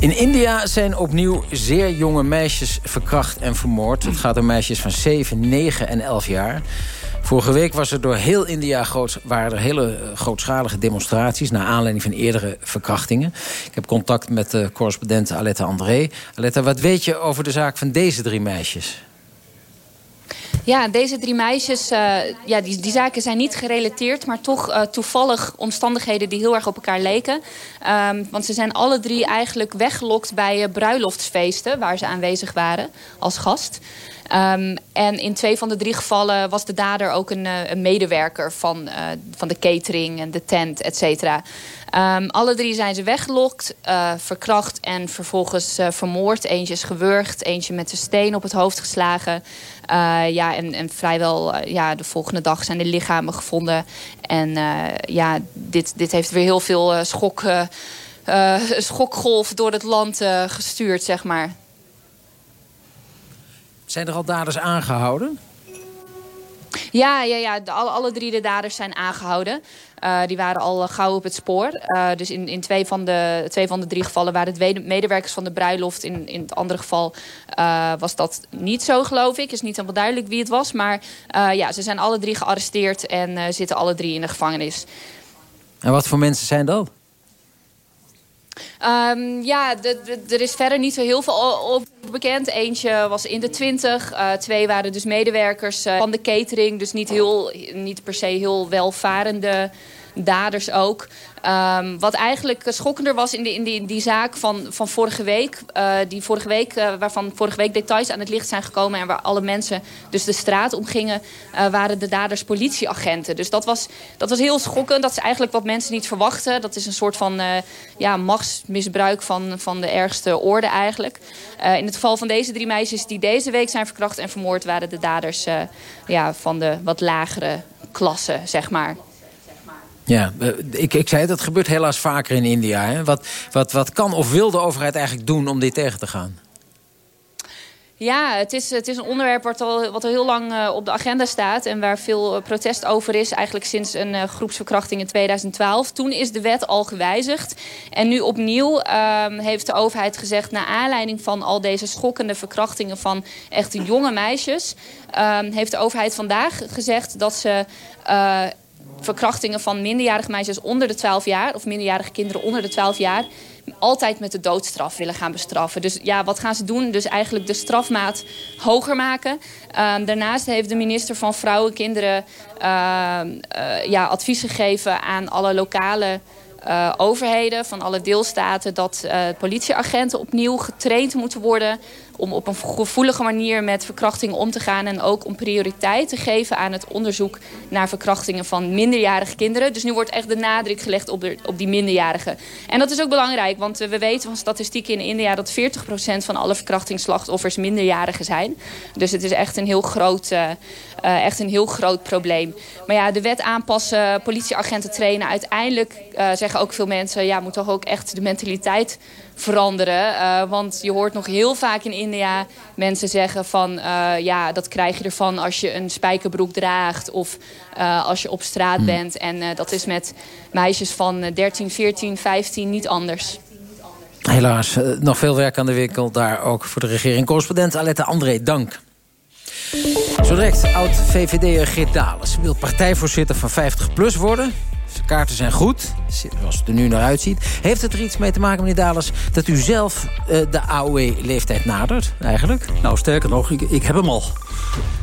In India zijn opnieuw zeer jonge meisjes verkracht en vermoord. Het gaat om meisjes van 7, 9 en 11 jaar. Vorige week was er door heel India groot, waren er hele grootschalige demonstraties... naar aanleiding van eerdere verkrachtingen. Ik heb contact met de correspondent Aletta André. Aletta, wat weet je over de zaak van deze drie meisjes? Ja, deze drie meisjes, uh, ja, die, die zaken zijn niet gerelateerd... maar toch uh, toevallig omstandigheden die heel erg op elkaar leken. Um, want ze zijn alle drie eigenlijk weggelokt bij uh, bruiloftsfeesten... waar ze aanwezig waren als gast. Um, en in twee van de drie gevallen was de dader ook een, een medewerker... Van, van de catering en de tent, et cetera. Um, alle drie zijn ze weggelokt, verkracht en vervolgens vermoord. Eentje is gewurgd, eentje met een steen op het hoofd geslagen. Uh, ja, en, en vrijwel ja, de volgende dag zijn de lichamen gevonden. En ja, dit, dit heeft weer heel veel schok, schokgolf door het land gestuurd, zeg maar. Zijn er al daders aangehouden? Ja, ja, ja. De, alle, drie de daders zijn aangehouden. Uh, die waren al gauw op het spoor. Uh, dus in, in twee, van de, twee van de drie gevallen waren het medewerkers van de bruiloft. In, in het andere geval was dat niet zo, geloof ik. Is niet helemaal duidelijk wie het was. Maar ja, ze zijn alle drie gearresteerd en zitten alle drie in de gevangenis. En wat voor mensen zijn dat? Um, ja, er is verder niet zo heel veel bekend. Eentje was in de twintig. Uh, twee waren dus medewerkers uh, van de catering. Dus niet, heel, niet per se heel welvarende daders ook. Um, wat eigenlijk schokkender was in, de, in, die, zaak van, van vorige week. Uh, die vorige week uh, waarvan vorige week details aan het licht zijn gekomen... en waar alle mensen dus de straat om gingen... Uh, waren de daders politieagenten. Dus dat was, dat was heel schokkend. Dat is eigenlijk wat mensen niet verwachten. Dat is een soort van ja, machtsmisbruik van, van de ergste orde eigenlijk. in het geval van deze drie meisjes die deze week zijn verkracht en vermoord... waren de daders ja, van de wat lagere klasse, zeg maar. Ja, eh, ik, ik zei het, dat gebeurt helaas vaker in India. Hè? Wat, wat, wat kan of wil de overheid eigenlijk doen om dit tegen te gaan? Ja, het is, het is een onderwerp wat al, wat al heel lang uh, op de agenda staat... en waar veel protest over is, eigenlijk sinds een groepsverkrachting in 2012. Toen is de wet al gewijzigd. En nu opnieuw uh, heeft de overheid gezegd... naar aanleiding van al deze schokkende verkrachtingen van echt jonge meisjes... Ehm, heeft de overheid vandaag gezegd dat ze verkrachtingen van minderjarige meisjes onder de 12 jaar... of minderjarige kinderen onder de 12 jaar... altijd met de doodstraf willen gaan bestraffen. Dus ja, wat gaan ze doen? Dus eigenlijk de strafmaat hoger maken. Um, daarnaast heeft de minister van Vrouwen en Kinderen... Uh, uh, ja, advies gegeven aan alle lokale... Uh, overheden van alle deelstaten dat uh, politieagenten opnieuw getraind moeten worden om op een gevoelige manier met verkrachtingen om te gaan... en ook om prioriteit te geven aan het onderzoek naar verkrachtingen van minderjarige kinderen. Dus nu wordt echt de nadruk gelegd op, de, op die minderjarigen. En dat is ook belangrijk, want we weten van statistieken in India... dat 40% van alle verkrachtingsslachtoffers minderjarigen zijn. Dus het is echt een heel groot, uh, uh, echt een heel groot probleem. Maar ja, de wet aanpassen, politieagenten trainen... uiteindelijk zeggen ook veel mensen... ja, moet toch ook echt de mentaliteit veranderen. Uh, want je hoort nog heel vaak in India mensen zeggen van... Uh, ja, dat krijg je ervan als je een spijkerbroek draagt... of uh, als je op straat hmm. bent. En dat is met meisjes van 13, 14, 15 niet anders. Helaas, nog veel werk aan de winkel. Daar ook voor de regering. Correspondent Alette André, dank. Zo direct oud-VVD'er Geert Dales wil partijvoorzitter van 50PLUS worden. Zijn kaarten zijn goed, zoals het er nu naar uitziet. Heeft het er iets mee te maken, meneer Dalers... dat u zelf uh, de AOW-leeftijd nadert, eigenlijk? Nou, sterker nog, ik, ik heb hem al.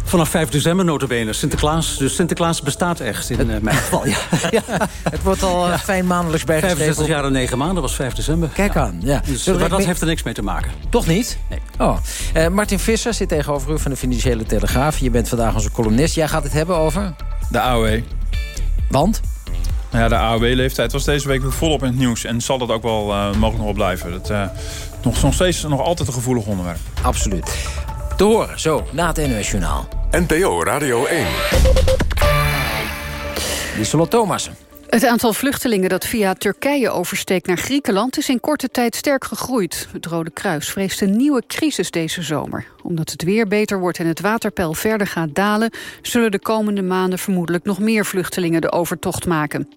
Vanaf 5 december notabene, Sinterklaas. Dus Sinterklaas bestaat echt in uh, mijn geval, ja. (laughs) ja. Het wordt al ja. fijn maandelijks bijgeschreven. 65 jaar en 9 maanden, was 5 december. Kijk aan, ja. Dus, maar dat heeft er niks mee te maken. Toch niet? Nee. Oh. Uh, Martin Visser zit tegenover u van de Financiële Telegraaf. Je bent vandaag onze columnist. Jij gaat het hebben over? De AOW. Want? Nou ja, de AOW-leeftijd was deze week weer volop in het nieuws. En zal dat ook wel uh, mogelijk nog wel blijven. Dat uh, nog, nog steeds nog altijd een gevoelig onderwerp. Absoluut. Te horen, zo, na het NOS Journaal. NPO Radio 1. Lieselot Thomassen. Het aantal vluchtelingen dat via Turkije oversteekt naar Griekenland... is in korte tijd sterk gegroeid. Het Rode Kruis vreest een nieuwe crisis deze zomer. Omdat het weer beter wordt en het waterpeil verder gaat dalen... zullen de komende maanden vermoedelijk nog meer vluchtelingen de overtocht maken.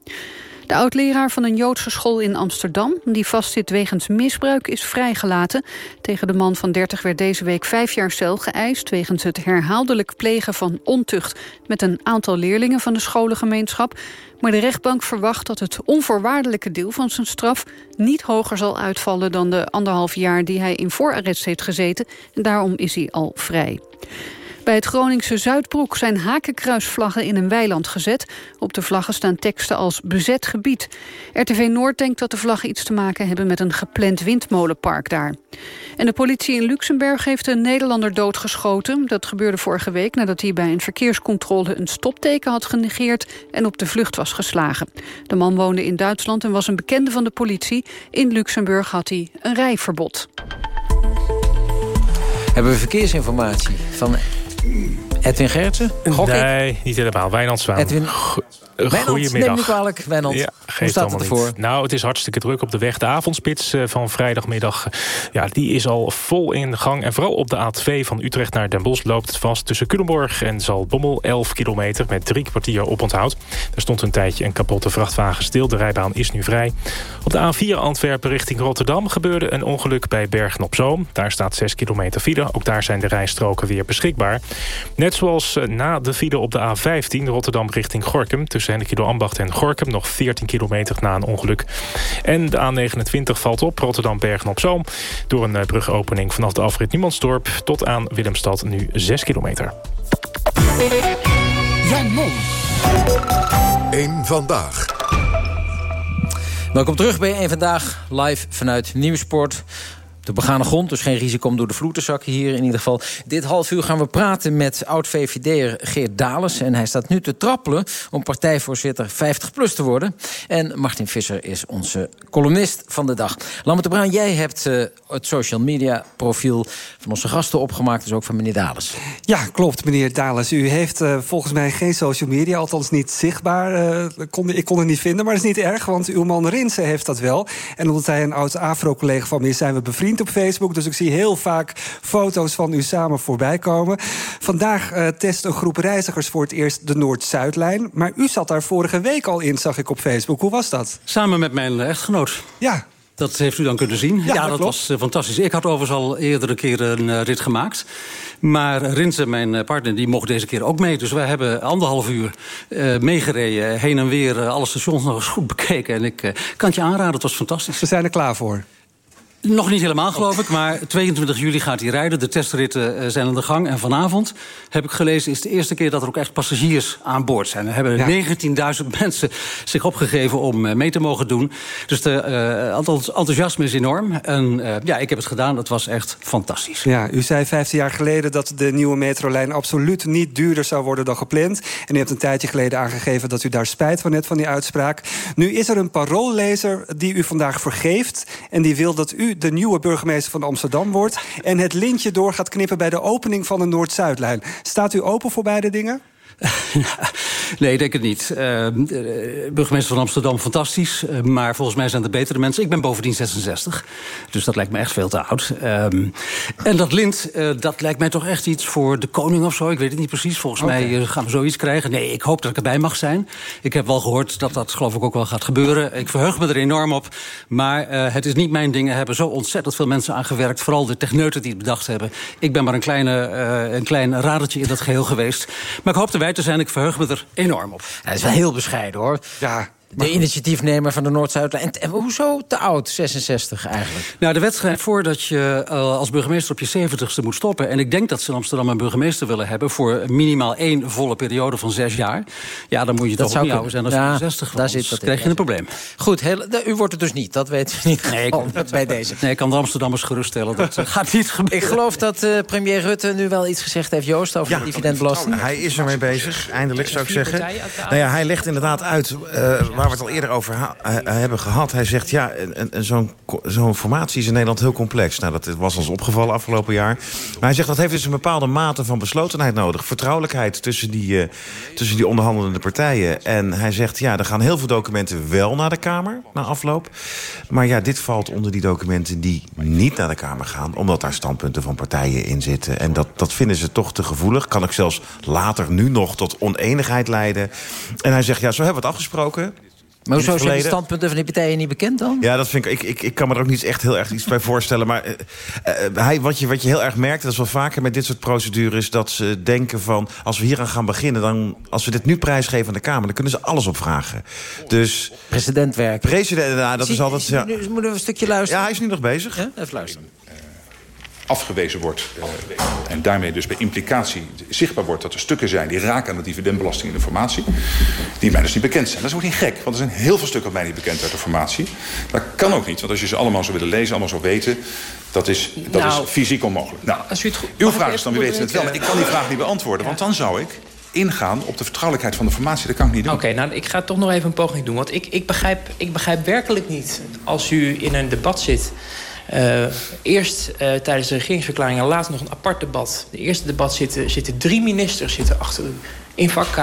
De oud-leraar van een Joodse school in Amsterdam... die vastzit wegens misbruik, is vrijgelaten. Tegen de man van 30 werd deze week vijf jaar cel geëist... wegens het herhaaldelijk plegen van ontucht... met een aantal leerlingen van de scholengemeenschap. Maar de rechtbank verwacht dat het onvoorwaardelijke deel van zijn straf... niet hoger zal uitvallen dan de anderhalf jaar die hij in voorarrest heeft gezeten. En daarom is hij al vrij. Bij het Groningse Zuidbroek zijn hakenkruisvlaggen in een weiland gezet. Op de vlaggen staan teksten als bezet gebied. RTV Noord denkt dat de vlaggen iets te maken hebben... met een gepland windmolenpark daar. En de politie in Luxemburg heeft een Nederlander doodgeschoten. Dat gebeurde vorige week nadat hij bij een verkeerscontrole... een stopteken had genegeerd en op de vlucht was geslagen. De man woonde in Duitsland en was een bekende van de politie. In Luxemburg had hij een rijverbod. Hebben we verkeersinformatie van Mm. Edwin Gertsen? Ik? Nee, niet helemaal. Wijnand Zwaan. Edwin, Go- Wijnand, Goedemiddag. neem me kwalijk, Wijnand. Ja, Hoe staat het ervoor? niet. Nou, het is hartstikke druk op de weg. De avondspits eh, van vrijdagmiddag, ja, die is al vol in gang. En vooral op de A2 van Utrecht naar Den Bosch loopt het vast... tussen Culemborg en Zaltbommel, 11 kilometer... met drie kwartier op onthoud. Er stond een tijdje een kapotte vrachtwagen stil. De rijbaan is nu vrij. Op de A4 Antwerpen richting Rotterdam gebeurde een ongeluk bij Bergen op Zoom. Daar staat 6 kilometer file. Ook daar zijn de rijstroken weer beschikbaar. Net zoals eh, na de file op de A15 Rotterdam richting Gorkum... tussen Hennekido Ambacht en Gorkum nog 14 kilometer na een ongeluk. En de A29 valt op Rotterdam Bergen op Zoom... door een eh, brugopening vanaf de afrit Niemandsdorp... tot aan Willemstad nu 6 kilometer. Jan Mom. Eén vandaag. Welkom terug bij een Vandaag, live vanuit Nieuwsport. De begane grond, dus geen risico om door de vloer te zakken hier in ieder geval. Dit half uur gaan we praten met oud-VVD'er Geert Dales. En hij staat nu te trappelen om partijvoorzitter 50PLUS te worden. En Martin Visser is onze columnist van de dag. Lambert de Bruin, jij hebt eh, het social media profiel van onze gasten opgemaakt. Dus ook van meneer Dales. Ja, klopt, meneer Dales. U heeft eh, volgens mij geen social media, althans niet zichtbaar. eh, kon, ik kon het niet vinden, maar dat is niet erg, want uw man Rinse heeft dat wel. En omdat hij een oud Afro-collega van me is, zijn we bevriend op Facebook. Dus ik zie heel vaak foto's van u samen voorbij komen. Vandaag eh, test een groep reizigers voor het eerst de Noord-Zuidlijn. Maar u zat daar vorige week al in, zag ik op Facebook. Hoe was dat? Samen met mijn echtgenoot. Ja. Dat heeft u dan kunnen zien. Ja, dat dat, klopt. was eh, fantastisch. Ik had overigens al eerder een keer een eh, rit gemaakt. Maar Rinse, mijn partner, die mocht deze keer ook mee. Dus wij hebben anderhalf uur meegereden. Heen en weer alle stations nog eens goed bekeken. En ik kan het je aanraden, het was fantastisch. We zijn er klaar voor. Nog niet helemaal, geloof ik. Maar 22 juli gaat hij rijden. De testritten eh, zijn aan de gang. En vanavond, heb ik gelezen, is de eerste keer... dat er ook echt passagiers aan boord zijn. Er hebben 19.000 (laughs) mensen zich opgegeven om eh, mee te mogen doen. Dus de eh, enthous- enthousiasme is enorm. En ja, ik heb het gedaan. Het was echt fantastisch. Ja, u zei 15 jaar geleden dat de nieuwe metrolijn absoluut niet duurder zou worden dan gepland. En u hebt een tijdje geleden aangegeven dat u daar spijt van hebt van die uitspraak. Nu is er een paroollezer die u vandaag vergeeft. En die wil dat u de nieuwe burgemeester van Amsterdam wordt. En het lintje door gaat knippen bij de opening van de Noord-Zuidlijn. Staat u open voor beide dingen? (laughs) Nee, ik denk het niet. Eh, de burgemeester van Amsterdam, fantastisch. Eh, maar volgens mij zijn er betere mensen. Ik ben bovendien 66. Dus dat lijkt me echt veel te oud. Ehm, en dat lint, eh, dat lijkt mij toch echt iets voor de koning of zo. Ik weet het niet precies. Volgens mij eh, gaan we zoiets krijgen. Nee, ik hoop dat ik erbij mag zijn. Ik heb wel gehoord dat dat geloof ik ook wel gaat gebeuren. Ik verheug me er enorm op. Maar eh, het is niet mijn ding. Er hebben zo ontzettend veel mensen aan gewerkt. Vooral de techneuten die het bedacht hebben. Ik ben maar een, kleine, eh, een klein radertje in dat geheel geweest. Maar ik hoop erbij te zijn. Ik verheug me er enorm op. Hij is wel heel bescheiden hoor. Ja. De initiatiefnemer van de Noord-Zuidlijn. En, en hoezo te oud, 66 eigenlijk? Nou, de wet schrijft voor dat je eh, als burgemeester op je 70ste moet stoppen. En ik denk dat ze in Amsterdam een burgemeester willen hebben... voor minimaal één volle periode van zes jaar. Ja, dan moet je toch niet ouder zijn dan ja, 65. daar zit in. krijg je een probleem. Goed, heel, u wordt het dus niet. Dat weten we niet Nee, ik, bij deze. Nee, ik kan de Amsterdammers geruststellen. Dat (laughs) gaat niet gebeuren. Ik geloof dat eh, premier Rutte nu wel iets gezegd heeft, Joost, over de dividendbelasting. Hij is ermee bezig, eindelijk zou ik zeggen. Nou ja, hij legt inderdaad uit eh, waar we het al eerder over ha- eh, hebben gehad. Hij zegt, ja, zo'n formatie is in Nederland heel complex. Nou, dat was ons opgevallen afgelopen jaar. Maar hij zegt, dat heeft dus een bepaalde mate van beslotenheid nodig. Vertrouwelijkheid tussen die, eh, tussen die onderhandelende partijen. En hij zegt, ja, er gaan heel veel documenten wel naar de Kamer, na afloop. Maar ja, dit valt onder die documenten die niet naar de Kamer gaan... omdat daar standpunten van partijen in zitten. En dat, dat vinden ze toch te gevoelig. Kan ik zelfs later nu nog tot oneenigheid leiden. En hij zegt, ja, zo hebben we het afgesproken. Maar hoezo zijn de standpunten van die partijen niet bekend dan? Ja, dat vind ik, ik, ik. Ik kan me er ook niet echt heel erg iets bij voorstellen. Maar eh, eh, hij, wat, je, wat je heel erg merkt, dat is wel vaker met dit soort procedures... dat ze denken van, als we hier aan gaan beginnen... dan als we dit nu prijsgeven aan de Kamer... dan kunnen ze alles opvragen. Dus... Presidentwerk. President, nou, dat Zie- is altijd... Ja. nu- moeten we een stukje luisteren? Ja, hij is nu nog bezig. Ja, even luisteren. Afgewezen wordt... Uh, en daarmee dus bij implicatie zichtbaar wordt dat er stukken zijn... die raken aan de dividendbelasting en de formatie... die mij dus niet bekend zijn. Dat is ook niet gek, want er zijn heel veel stukken mij niet bekend uit de formatie. Dat kan ook niet, want als je ze allemaal zou willen lezen, allemaal zou weten... dat is, dat Nou, is fysiek onmogelijk. Nou, Als u het goed- uw vraag is dan, wie weet het wel, maar ik kan die vraag niet beantwoorden... want dan zou ik ingaan op de vertrouwelijkheid van de formatie. Dat kan ik niet doen. Oké, nou, ik ga toch nog even een poging doen. Want ik, ik, begrijp, ik begrijp werkelijk niet als u in een debat zit... eh, eerst eh, tijdens de regeringsverklaring en later nog een apart debat. De eerste debat zitten, zitten drie ministers zitten achter u in vak K.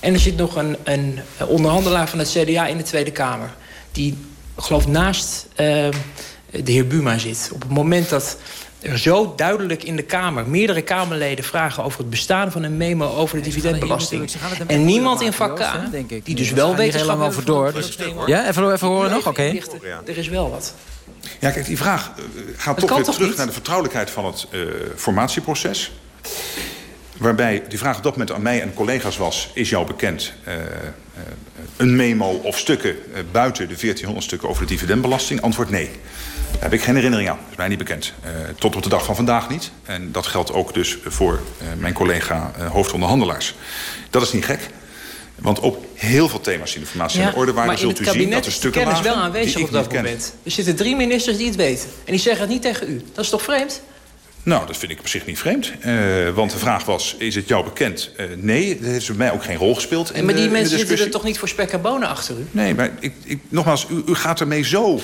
En er zit nog een, een onderhandelaar van het CDA in de Tweede Kamer... die, geloof, naast eh, de heer Buma zit. Op het moment dat er zo duidelijk in de Kamer... meerdere Kamerleden vragen over het bestaan van een memo... over de dividendbelasting. En niemand in vak K, die dus wel wetenschap heel lang over door. het Ja, even, even horen nog, oké. Er is wel wat. Ja, kijk, die vraag eh, gaat toch weer toch terug niet? naar de vertrouwelijkheid van het eh, formatieproces. Waarbij die vraag op dat moment aan mij en collega's was... is jou bekend eh, een memo of stukken buiten de 1400 stukken over de dividendbelasting? Antwoord nee. Daar heb ik geen herinnering aan. Dat is mij niet bekend. Tot op de dag van vandaag niet. En dat geldt ook dus voor mijn collega hoofdonderhandelaars. Dat is niet gek. Want op heel veel thema's in de formatie en de orde... in zult u zien dat er stukken kennis wel aanwezig op dat ken. moment. Er zitten drie ministers die het weten. En die zeggen het niet tegen u. Dat is toch vreemd? Nou, dat vind ik op zich niet vreemd. Eh, want de vraag was, is het jou bekend? Eh, nee, dat heeft bij mij ook geen rol gespeeld in En maar die in de mensen zitten er toch niet voor spek en bonen achter u? Nee, maar ik, ik, nogmaals, u, u gaat ermee zo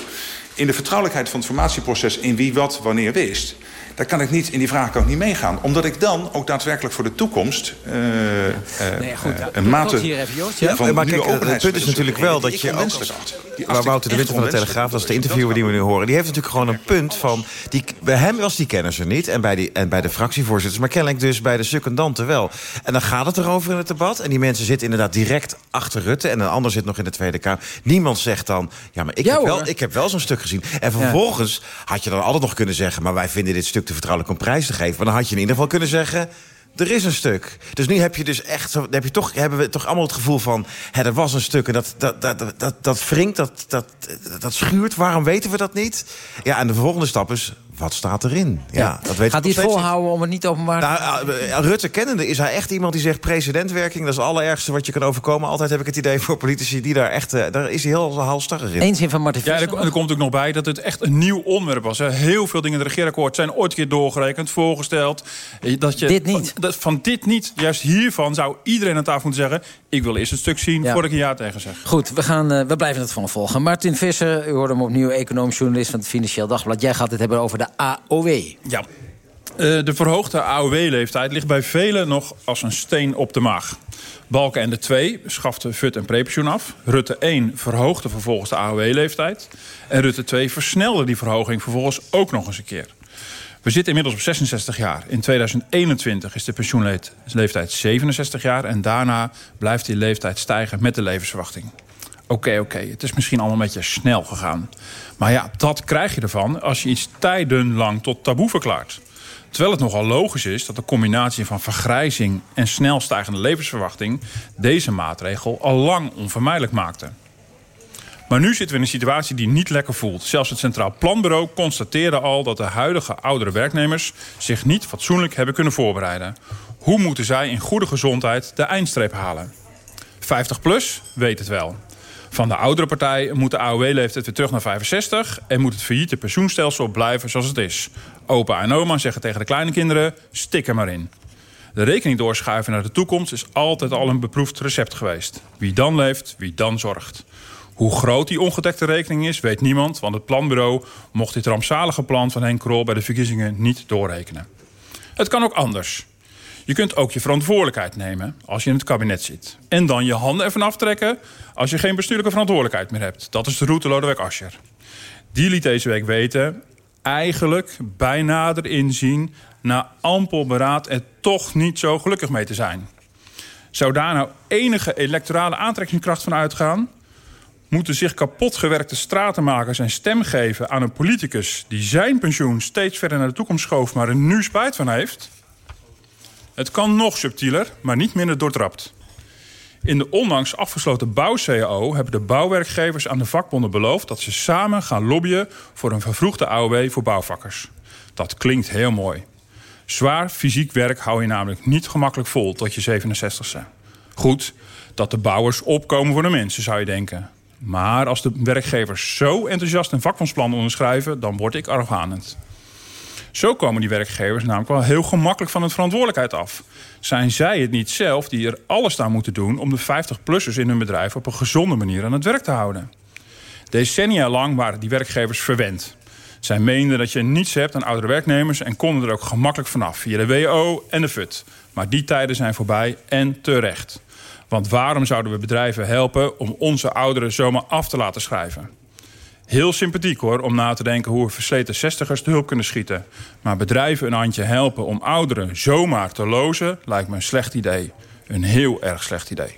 in de vertrouwelijkheid van het formatieproces... in wie wat wanneer wist. Daar kan ik niet, in die vraag kan ik niet meegaan. Omdat ik dan ook daadwerkelijk voor de toekomst... eh, eh, goed, eh, een mate hier even, Joost. Ja, van maar nieuwe kijk, het punt is natuurlijk wel dat je ook... Waar Wouter de Witte van de Telegraaf, dat is de interviewer die we nu horen... die heeft natuurlijk gewoon een punt van... Die, bij hem was die kennis er niet en bij, die, en bij de fractievoorzitters... maar kennelijk dus bij de secundanten wel. En dan gaat het erover in het debat. En die mensen zitten inderdaad direct achter Rutte... en een ander zit nog in de Tweede Kamer. Niemand zegt dan... ja, maar ik, Ja, heb, wel, ik heb wel zo'n stuk gezien. En vervolgens had je dan altijd nog kunnen zeggen... maar wij vinden dit stuk te vertrouwelijk om prijs te geven. Maar dan had je in ieder geval kunnen zeggen... Er is een stuk. Dus nu heb je dus echt, heb je toch, hebben we toch allemaal het gevoel van... Hè, er was een stuk en dat, dat, dat, dat, dat wringt, dat, dat, dat schuurt. Waarom weten we dat niet? Ja, en de volgende stap is, wat staat erin? Ja, dat weet Gaat hij het niet. volhouden om het niet openbaar Nou, eh, Rutte kennende is hij echt iemand die zegt precedentwerking. Dat is het allerergste wat je kan overkomen. Altijd heb ik het idee voor politici die daar echt... eh, daar is hij heel halstarrig in. Eén zin van Martin Ja, er, er komt ook nog bij dat het echt een nieuw onderwerp was. Hè. Heel veel dingen in het regeerakkoord zijn ooit een keer doorgerekend, voorgesteld. Eh, Dat je, Dit niet. Van, dat, van dit niet. Juist hiervan zou iedereen aan tafel moeten zeggen... ik wil eerst het stuk zien Ja. voordat ik een ja tegen zeg. Goed, we, gaan, eh, we blijven het gewoon volgen. Martin Visser, u hoorde hem opnieuw, economisch journalist van het Financieel Dagblad. Jij gaat het hebben over de AOW. Ja. Eh, de verhoogde AOW-leeftijd ligt bij velen nog als een steen op de maag. Balkenende 2 schafte FUT en prepensioen af. Rutte 1 verhoogde vervolgens de AOW-leeftijd. En Rutte 2 versnelde die verhoging vervolgens ook nog eens een keer. We zitten inmiddels op 66 jaar. In 2021 is de pensioenleeftijd 67 jaar... en daarna blijft die leeftijd stijgen met de levensverwachting. Oké, oké, het is misschien allemaal een beetje snel gegaan. Maar ja, dat krijg je ervan als je iets tijdenlang tot taboe verklaart. Terwijl het nogal logisch is dat de combinatie van vergrijzing en snel stijgende levensverwachting deze maatregel al lang onvermijdelijk maakte. Maar nu zitten we in een situatie die niet lekker voelt. Zelfs het Centraal Planbureau constateerde al dat de huidige oudere werknemers zich niet fatsoenlijk hebben kunnen voorbereiden. Hoe moeten zij in goede gezondheid de eindstreep halen? 50 plus weet het wel. Van de oudere partij moet de AOW-leeftijd weer terug naar 65... en moet het failliete pensioenstelsel blijven zoals het is. Opa en oma zeggen tegen de kleine kinderen, stik er maar in. De rekening doorschuiven naar de toekomst is altijd al een beproefd recept geweest. Wie dan leeft, wie dan zorgt. Hoe groot die ongedekte rekening is, weet niemand... want het planbureau mocht dit rampzalige plan van Henk Krol... bij de verkiezingen niet doorrekenen. Het kan ook anders. Je kunt ook je verantwoordelijkheid nemen als je in het kabinet zit. En dan je handen ervan aftrekken als je geen bestuurlijke verantwoordelijkheid meer hebt. Dat is de route Lodewijk Asscher. Die liet deze week weten eigenlijk bij nader inzien... na ampel beraad er toch niet zo gelukkig mee te zijn. Zou daar nou enige electorale aantrekkingskracht van uitgaan? Moeten zich kapotgewerkte stratenmakers zijn stem geven aan een politicus... die zijn pensioen steeds verder naar de toekomst schoof... maar er nu spijt van heeft? Het kan nog subtieler, maar niet minder doortrapt. In de onlangs afgesloten bouw-CAO hebben de bouwwerkgevers aan de vakbonden beloofd... dat ze samen gaan lobbyen voor een vervroegde AOW voor bouwvakkers. Dat klinkt heel mooi. Zwaar fysiek werk hou je namelijk niet gemakkelijk vol tot je 67ste. Goed dat de bouwers opkomen voor de mensen, zou je denken. Maar als de werkgevers zo enthousiast een vakbondsplan onderschrijven... dan word ik argwanend. Zo komen die werkgevers namelijk wel heel gemakkelijk van hun verantwoordelijkheid af. Zijn zij het niet zelf die er alles aan moeten doen... om de 50-plussers in hun bedrijf op een gezonde manier aan het werk te houden? Decennia lang waren die werkgevers verwend. Zij meenden dat je niets hebt aan oudere werknemers... en konden er ook gemakkelijk vanaf via de WO en de FUT. Maar die tijden zijn voorbij en terecht. Want waarom zouden we bedrijven helpen om onze ouderen zomaar af te laten schrijven? Heel sympathiek hoor, om na te denken hoe we versleten zestigers te hulp kunnen schieten. Maar bedrijven een handje helpen om ouderen zomaar te lozen... lijkt me een slecht idee. Een heel erg slecht idee.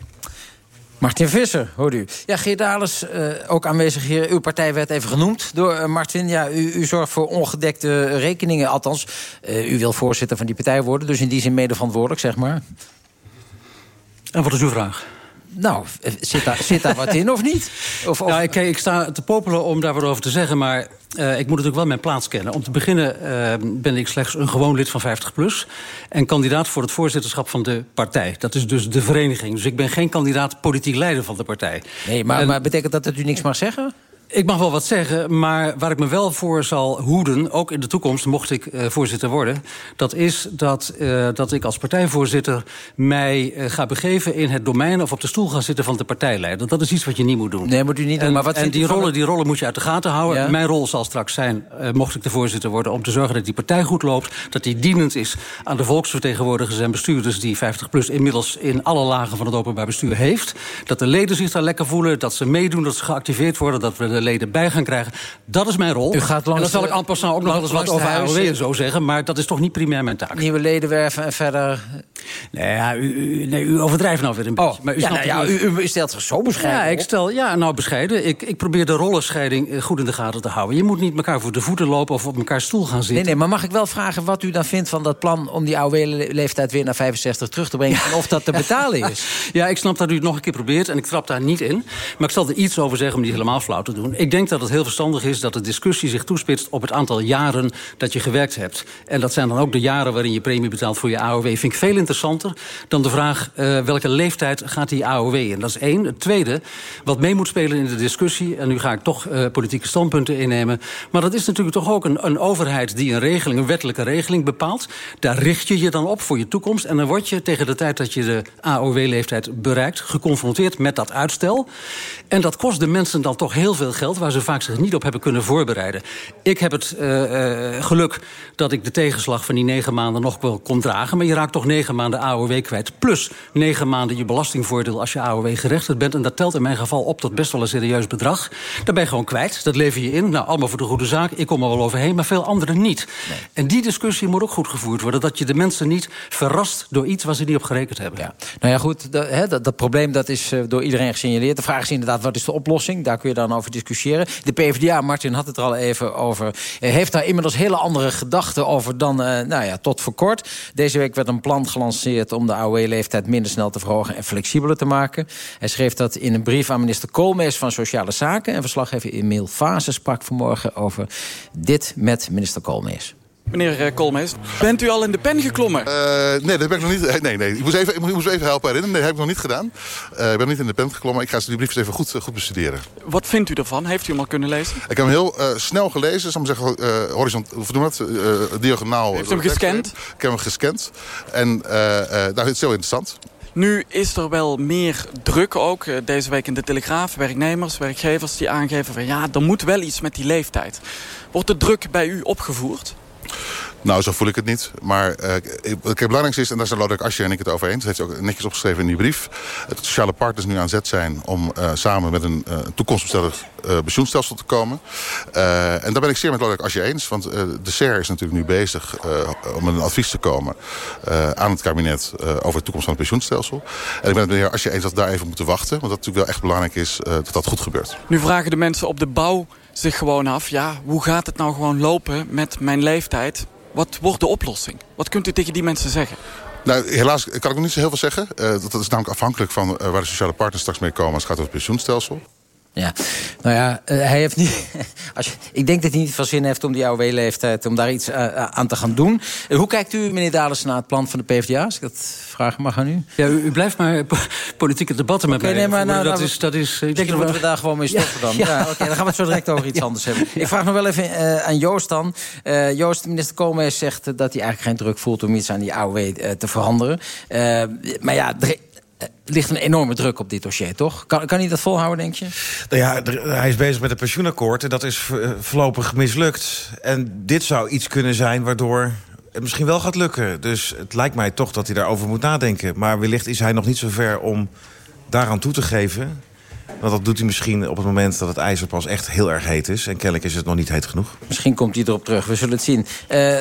Martin Visser, hoort u. Ja, Geert Dales, uh, ook aanwezig hier. Uw partij werd even genoemd door uh, Martin. Ja, u, u, zorgt voor ongedekte rekeningen, althans. Uh, u wil voorzitter van die partij worden, dus in die zin mede verantwoordelijk, zeg maar. En wat is uw vraag? Nou, zit daar, zit daar wat in of niet? Of, ik, ik, sta te popelen om daar wat over te zeggen, maar uh, ik moet natuurlijk wel mijn plaats kennen. Om te beginnen uh, ben ik slechts een gewoon lid van 50PLUS... en kandidaat voor het voorzitterschap van de partij. Dat is dus de vereniging. Dus ik ben geen kandidaat politiek leider van de partij. Nee, maar, en... maar betekent dat dat u niks mag zeggen? Ik mag wel wat zeggen, maar waar ik me wel voor zal hoeden... ook in de toekomst, mocht ik uh, voorzitter worden... dat is dat, uh, dat ik als partijvoorzitter mij uh, ga begeven... in het domein of op de stoel ga zitten van de partijleider. Dat is iets wat je niet moet doen. Nee, moet u niet doen. En, maar wat en die, rollen, die rollen moet je uit de gaten houden. Ja? Mijn rol zal straks zijn, mocht ik de voorzitter worden... om te zorgen dat die partij goed loopt. Dat die dienend is aan de volksvertegenwoordigers en bestuurders... die 50PLUS inmiddels in alle lagen van het openbaar bestuur heeft. Dat de leden zich daar lekker voelen, dat ze meedoen, dat ze geactiveerd worden... dat we de leden bij gaan krijgen. Dat is mijn rol. U gaat langs en dan zal ik en passant ook nog wel eens wat over AOW en zo zeggen... maar dat is toch niet primair mijn taak. Nieuwe leden werven en verder... Nee, ja, u, u, nee, u overdrijft nou weer een beetje. Oh, maar u, ja, nou, ja, u, u, stelt zich zo bescheiden Ja, ik stel, ja nou bescheiden. Ik, ik probeer de rollenscheiding goed in de gaten te houden. Je moet niet elkaar voor de voeten lopen of op elkaar stoel gaan zitten. Nee, nee, maar mag ik wel vragen wat u dan vindt van dat plan... om die AOW-leeftijd weer naar 65 terug te brengen... Ja. en of dat te betalen is? (laughs) ja, ik snap dat u het nog een keer probeert en ik trap daar niet in. Maar ik zal er iets over zeggen om niet helemaal flauw te doen. Ik denk dat het heel verstandig is dat de discussie zich toespitst... op het aantal jaren dat je gewerkt hebt. En dat zijn dan ook de jaren waarin je premie betaalt voor je AOW. Vind ik veel interessanter dan de vraag uh, welke leeftijd gaat die AOW in. Dat is één. Het tweede, wat mee moet spelen in de discussie... en nu ga ik toch uh, politieke standpunten innemen... maar dat is natuurlijk toch ook een, een overheid die een regeling... een wettelijke regeling bepaalt. Daar richt je je dan op voor je toekomst... en dan word je tegen de tijd dat je de AOW-leeftijd bereikt... geconfronteerd met dat uitstel. En dat kost de mensen dan toch heel veel geld... waar ze vaak zich niet op hebben kunnen voorbereiden. Ik heb het uh, geluk dat ik de tegenslag van die negen maanden nog wel kon dragen... maar je raakt toch negen maanden AOW kwijt. Plus negen maanden je belastingvoordeel als je AOW gerechtigd bent. En dat telt in mijn geval op tot best wel een serieus bedrag. Daar ben je gewoon kwijt. Dat lever je in. Nou, allemaal voor de goede zaak. Ik kom er wel overheen, maar veel anderen niet. Nee. En die discussie moet ook goed gevoerd worden. Dat je de mensen niet verrast door iets waar ze niet op gerekend hebben. Ja. Nou ja, goed. Dat, dat, dat probleem dat is uh, door iedereen gesignaleerd. De vraag is inderdaad, wat is de oplossing? Daar kun je dan over discussiëren. De PvdA, Martin had het er al even over... Uh, heeft daar inmiddels hele andere gedachten over dan uh, nou ja, tot voor kort. Deze week werd een plan gelanceerd om de AOW-leeftijd minder snel te verhogen en flexibeler te maken. Hij schreef dat in een brief aan minister Koolmees van Sociale Zaken. En verslaggever Emiel Fase sprak vanmorgen over dit met minister Koolmees. Meneer uh, Koolmees, bent u al in de pen geklommen? Uh, nee, dat ben ik nog niet. Nee, nee. Ik moest even, ik moest even helpen herinneren. Nee, dat heb ik nog niet gedaan. Uh, ik ben niet in de pen geklommen. Ik ga die brief eens even goed, goed bestuderen. Wat vindt u ervan? Heeft u hem al kunnen lezen? Ik heb hem heel snel gelezen. Zal ik zeggen, horizont, hoe noem dat? diagonaal. Heeft u hem gescand? Ik heb hem gescand. En daar is het heel interessant. Nu is er wel meer druk ook. Deze week in de Telegraaf. Werknemers, werkgevers die aangeven van ja, er moet wel iets met die leeftijd. Wordt de druk bij u opgevoerd? Nou, zo voel ik het niet. Maar uh, het belangrijkste is, en daar zijn Lodewijk Asscher en ik het over eens... dat heeft hij ook netjes opgeschreven in die brief... dat sociale partners nu aan zet zijn om uh, samen met een uh, toekomstbestendig pensioenstelsel te komen. en daar ben ik zeer met Lodewijk Asscher eens. Want de SER is natuurlijk nu bezig om met een advies te komen... aan het kabinet over de toekomst van het pensioenstelsel. En ik ben het met de heer eens dat we daar even moeten wachten. Want dat natuurlijk wel echt belangrijk is dat dat goed gebeurt. Nu vragen de mensen op de bouw zich gewoon af... ja, hoe gaat het nou gewoon lopen met mijn leeftijd? Wat wordt de oplossing? Wat kunt u tegen die mensen zeggen? Nou, helaas kan ik nog niet zo heel veel zeggen. Uh, dat, is namelijk afhankelijk van uh, waar de sociale partners straks mee komen als het gaat over het pensioenstelsel. Ja, nou ja, uh, hij heeft niet. (laughs) Als je, ik denk dat hij niet veel zin heeft om die AOW-leeftijd om daar iets uh, aan te gaan doen. Uh, hoe kijkt u, meneer Dales, naar het plan van de PvdA? Als ik dat vragen mag aan u. Ja, u, u blijft maar politieke debatten met okay, mij. Nee, maar nou, dat nou, is, dat is, ik denk dat we daar gewoon mee stoppen dan. Ja, oké, dan gaan we het zo direct over iets anders hebben. Ik vraag nog wel even aan Joost dan. Joost, minister Koolmees zegt dat hij eigenlijk geen druk voelt om iets aan die AOW te veranderen. maar ja, ligt een enorme druk op dit dossier, toch? Kan, kan hij dat volhouden, denk je? Nou ja, hij is bezig met een pensioenakkoord... en dat is voorlopig mislukt. En dit zou iets kunnen zijn waardoor het misschien wel gaat lukken. Dus het lijkt mij toch dat hij daarover moet nadenken. Maar wellicht is hij nog niet zo ver om daaraan toe te geven... Want dat doet hij misschien op het moment dat het ijzer pas echt heel erg heet is. En kennelijk is het nog niet heet genoeg. Misschien komt hij erop terug, we zullen het zien. Uh,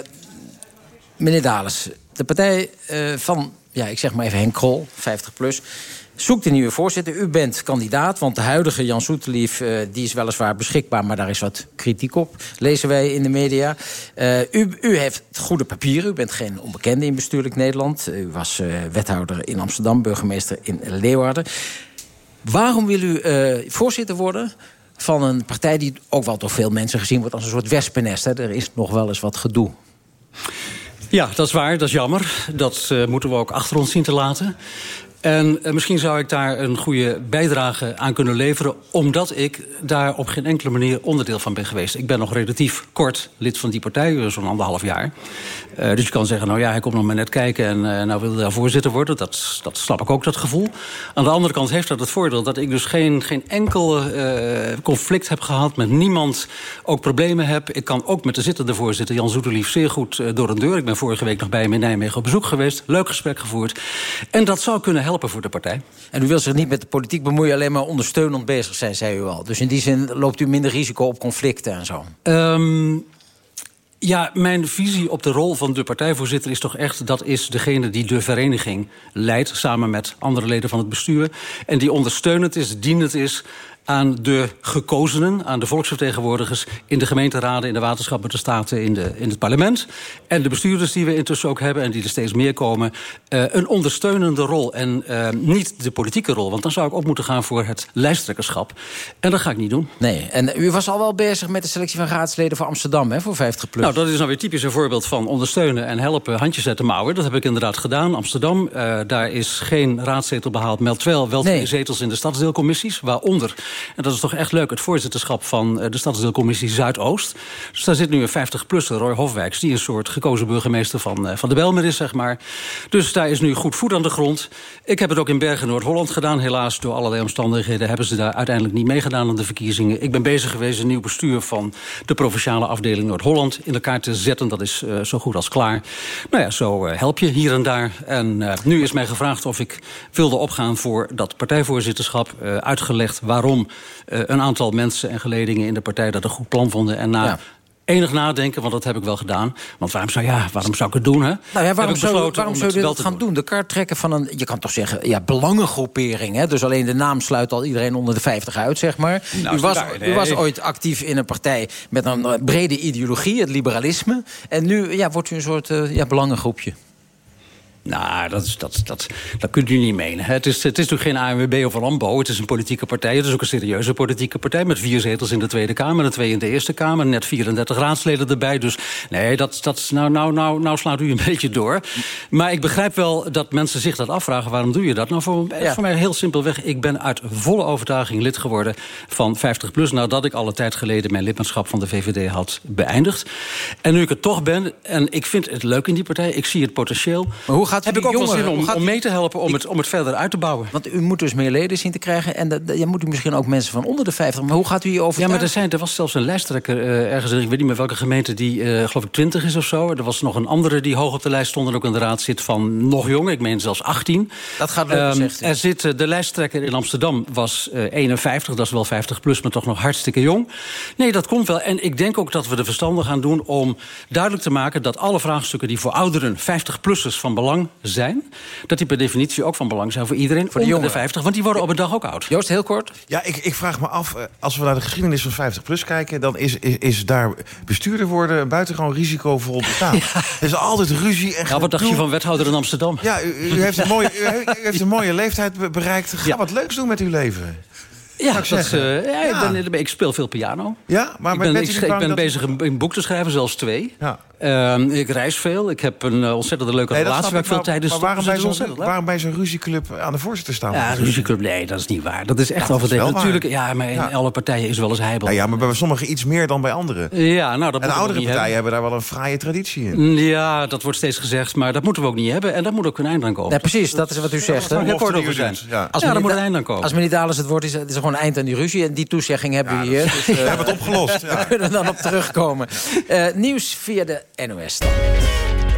meneer Dales, de partij uh, van ja, ik zeg maar even Henk Krol, 50 plus. Zoekt een nieuwe voorzitter. U bent kandidaat, want de huidige Jan Soetelief... Uh, die is weliswaar beschikbaar, maar daar is wat kritiek op. Lezen wij in de media. Uh, u, u heeft goede papieren. U bent geen onbekende in bestuurlijk Nederland. U was uh, wethouder in Amsterdam, burgemeester in Leeuwarden. Waarom wil u voorzitter worden van een partij... die ook wel door veel mensen gezien wordt als een soort wespennest? Er is nog wel eens wat gedoe. Ja, dat is waar. Dat is jammer. Dat uh, moeten we ook achter ons zien te laten. En uh, misschien zou ik daar een goede bijdrage aan kunnen leveren... omdat ik daar op geen enkele manier onderdeel van ben geweest. Ik ben nog relatief kort lid van die partij, zo'n anderhalf jaar. Uh, dus je kan zeggen, nou ja, hij komt nog maar net kijken... en uh, nou wil daar voorzitter worden. Dat, dat snap ik ook, dat gevoel. Aan de andere kant heeft dat het voordeel... dat ik dus geen, geen enkel conflict heb gehad met niemand. Ook problemen heb. Ik kan ook met de zittende voorzitter, Jan Zoeterlief... zeer goed door een deur. Ik ben vorige week nog bij hem in Nijmegen op bezoek geweest. Leuk gesprek gevoerd. En dat zou kunnen helpen voor de partij. En u wilt zich niet met de politiek bemoeien... alleen maar ondersteunend bezig zijn, zei u al. Dus in die zin loopt u minder risico op conflicten en zo. Um, ja, mijn visie op de rol van de partijvoorzitter is toch echt... dat is degene die de vereniging leidt... samen met andere leden van het bestuur. En die ondersteunend is, dienend is aan de gekozenen, aan de volksvertegenwoordigers... in de gemeenteraden, in de waterschappen, de staten, in, de, in het parlement. En de bestuurders die we intussen ook hebben en die er steeds meer komen... Uh, een ondersteunende rol en uh, niet de politieke rol. Want dan zou ik ook moeten gaan voor het lijsttrekkerschap. En dat ga ik niet doen. Nee, en u was al wel bezig met de selectie van raadsleden voor Amsterdam, hè, voor 50 plus. Nou, dat is nou weer typisch een voorbeeld van ondersteunen en helpen, handjes zetten mouwen. Dat heb ik inderdaad gedaan. Amsterdam, uh, daar is geen raadzetel behaald, meldt wel, wel twee nee. zetels in de stadsdeelcommissies, waaronder... En dat is toch echt leuk, het voorzitterschap van de Stadsdeelcommissie Zuidoost. Dus daar zit nu een 50-plusser, Roy Hofwijks... die een soort gekozen burgemeester van, van de Belmer is, zeg maar. Dus daar is nu goed voet aan de grond. Ik heb het ook in Bergen Noord-Holland gedaan. Helaas, door allerlei omstandigheden hebben ze daar uiteindelijk niet meegedaan aan de verkiezingen. Ik ben bezig geweest een nieuw bestuur van de provinciale afdeling Noord-Holland... in elkaar te zetten, dat is uh, zo goed als klaar. Nou ja, zo uh, help je hier en daar. En uh, nu is mij gevraagd of ik wilde opgaan voor dat partijvoorzitterschap. uitgelegd waarom uh, een aantal mensen en geledingen in de partij dat een goed plan vonden. En na ja. enig nadenken, want dat heb ik wel gedaan. Want waarom zou, ja, waarom zou ik het doen, hè? Nou ja, waarom zou, waarom zou je dat gaan doen? De kaart trekken van een, je kan toch zeggen, ja, belangengroepering. Hè? Dus alleen de naam sluit al iedereen onder de 50 uit, zeg maar. Nou, u, was, daar, nee. u was ooit actief in een partij met een brede ideologie, het liberalisme. En nu ja, wordt u een soort uh, ja, belangengroepje. Nou, dat, is, dat, dat, dat kunt u niet menen. Het is, het is natuurlijk geen ANWB of een landbouw. Het is een politieke partij. Het is ook een serieuze politieke partij... met vier zetels in de Tweede Kamer en twee in de Eerste Kamer. Net 34 raadsleden erbij. Dus nee, dat, dat, nou, nou, nou, nou slaat u een (laughs) beetje door. Maar ik begrijp wel dat mensen zich dat afvragen. Waarom doe je dat? Nou, voor, ja. voor mij heel simpelweg. Ik ben uit volle overtuiging lid geworden van 50PLUS... nadat ik alle tijd geleden mijn lidmaatschap van de VVD had beëindigd. En nu ik het toch ben, en ik vind het leuk in die partij... ik zie het potentieel... Maar hoe gaat heb ik ook jongeren, wel zin om, gaat om mee te helpen om, ik, het, om het verder uit te bouwen. Want u moet dus meer leden zien te krijgen. En de, je moet u misschien ook mensen van onder de 50. Maar hoe gaat u hier over? Ja, maar er, zijn, er was zelfs een lijsttrekker uh, ergens. Ik weet niet meer welke gemeente die, uh, geloof ik, 20 is of zo. Er was nog een andere die hoog op de lijst stond en ook in de raad zit van nog jonger. Ik meen zelfs 18. Dat gaat leuk, um, Er zit, uh, de lijsttrekker in Amsterdam was 51. Dat is wel 50 plus, maar toch nog hartstikke jong. Nee, dat komt wel. En ik denk ook dat we de verstandig gaan doen om duidelijk te maken... dat alle vraagstukken die voor ouderen 50-plussers van belang zijn dat die per definitie ook van belang zijn voor iedereen voor de onder de 50. Want die worden op een dag ook oud. Joost, heel kort. Ja, ik, ik vraag me af, als we naar de geschiedenis van 50 plus kijken... dan is, is, is daar bestuurder worden een buitengewoon risicovol bestaan. (laughs) Ja. Er is altijd ruzie en Ja, wat dacht je van wethouder in Amsterdam? Ja, u, u heeft, een mooie, u heeft een (laughs) mooie leeftijd bereikt. Ga ja. wat leuks doen met uw leven. Ja, dat, eh, ja, ik, ben, ik speel veel piano. Ja, maar ik ben, ik, ik ben dat- bezig een, een boek te schrijven, zelfs twee. Ja. Ehm, ik reis veel. Ik heb een eh, ontzettend leuke Nee, dat relatie waar ik veel tijd in maar stop. waarom Dus bij zo'n ontzettend leuk. waarom bij zo'n ruzieclub aan de voorzitter staan? Ja, ruzieclub, nee, dat is niet waar. Dat is echt Ja, dat overdreven. waar. Natuurlijk, ja, maar in Ja. alle partijen is wel eens heibel. Nou ja, maar bij sommigen iets meer dan bij anderen. Ja, nou, dat en oudere partijen hebben. hebben daar wel een fraaie traditie in. Mm, Ja, dat wordt steeds gezegd, maar dat moeten we ook niet hebben. En daar moet ook een eind aan komen. Ja, precies, dat is wat u zegt. Daar hè? moet. Als een eind aan komen. Als meneer Dales het woord is, het is er gewoon eind aan die ruzie. En die toezegging hebben we hier. Dus, We hebben het opgelost. (laughs) Ja. Daar kunnen we dan op terugkomen. Eh, nieuws via de NOS dan.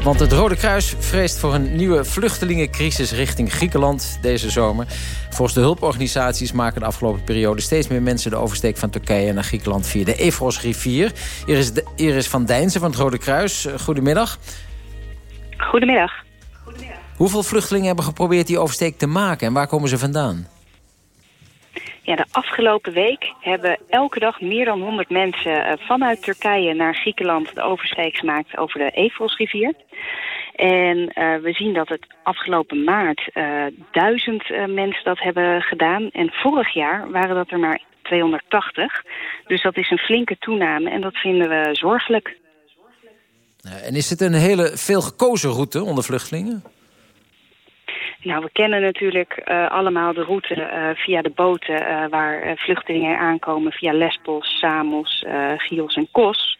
Want het Rode Kruis vreest voor een nieuwe vluchtelingencrisis richting Griekenland deze zomer. Volgens de hulporganisaties maken de afgelopen periode steeds meer mensen de oversteek van Turkije naar Griekenland via de Evros-rivier. Hier is, de, Iris van Dijnsen van het Rode Kruis. Eh, Goedemiddag. Goedemiddag. Hoeveel vluchtelingen hebben geprobeerd die oversteek te maken en waar komen ze vandaan? Ja, de afgelopen week hebben elke dag meer dan 100 mensen eh, vanuit Turkije naar Griekenland de oversteek gemaakt over de Evrosrivier. En eh, we zien dat het afgelopen maart eh, duizend eh, mensen dat hebben gedaan. En vorig jaar waren dat er maar 280. Dus dat is een flinke toename en dat vinden we zorgelijk. En is het een hele veel gekozen route onder vluchtelingen? Nou, we kennen natuurlijk eh, allemaal de route eh, via de boten eh, waar vluchtelingen aankomen via Lesbos, Samos, Chios en Kos.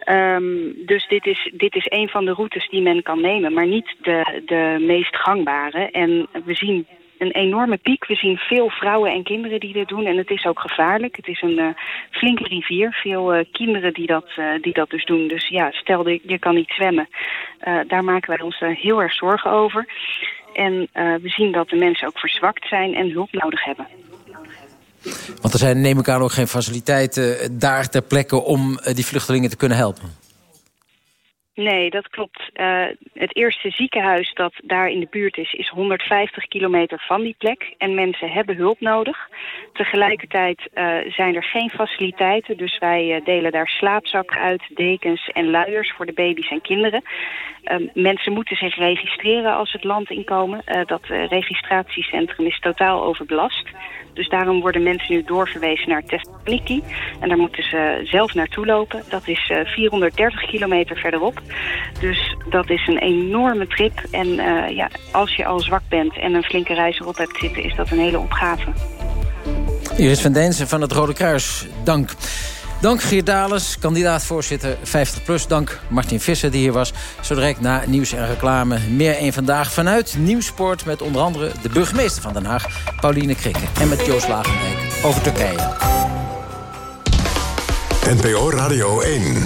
Ehm, dus dit is, dit is een van de routes die men kan nemen, maar niet de, de meest gangbare. En we zien een enorme piek. We zien veel vrouwen en kinderen die dit doen. En het is ook gevaarlijk. Het is een flinke rivier. Veel kinderen die dat, die dat dus doen. Dus ja, stel dat je kan niet zwemmen. Daar maken wij ons heel erg zorgen over. En eh, we zien dat de mensen ook verzwakt zijn en hulp nodig hebben. Want er zijn, neem ik aan, ook geen faciliteiten eh, daar ter plekke... om eh, die vluchtelingen te kunnen helpen. Nee, dat klopt. Eh, het eerste ziekenhuis dat daar in de buurt is, is 150 kilometer van die plek. En mensen hebben hulp nodig. Tegelijkertijd eh, zijn er geen faciliteiten. Dus wij eh, delen daar slaapzakken uit, dekens en luiers voor de baby's en kinderen. Eh, mensen moeten zich registreren als het land inkomen. Dat registratiecentrum is totaal overbelast. Dus daarom worden mensen nu doorverwezen naar Thessaloniki. En daar moeten ze zelf naartoe lopen. Dat is eh, 430 kilometer verderop. Dus dat is een enorme trip. En eh, ja, als je al zwak bent en een flinke reis erop hebt zitten... is dat een hele opgave. Iris van Deensen van het Rode Kruis, dank. Dank Geert Dales, kandidaat-voorzitter 50PLUS. Dank Martin Visser die hier was. Zo direct na nieuws en reclame meer één Vandaag... vanuit Nieuwsport met onder andere de burgemeester van Den Haag... Pauline Krikke en met Joost Lagendijk over Turkije. NPO Radio 1.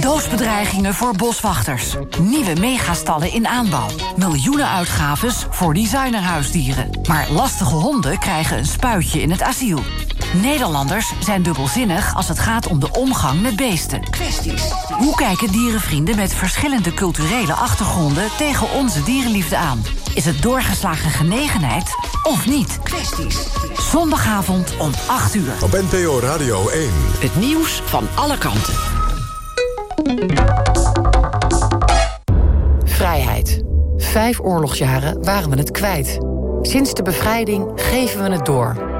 Doosbedreigingen voor boswachters. Nieuwe megastallen in aanbouw. Miljoenen uitgaves voor designerhuisdieren. Maar lastige honden krijgen een spuitje in het asiel. Nederlanders zijn dubbelzinnig als het gaat om de omgang met beesten. Hoe kijken dierenvrienden met verschillende culturele achtergronden tegen onze dierenliefde aan? Is het doorgeslagen genegenheid of niet? Zondagavond om 8 uur. Op NPO Radio 1. Het nieuws van alle kanten. Vrijheid. Vijf oorlogsjaren waren we het kwijt. Sinds de bevrijding geven we het door.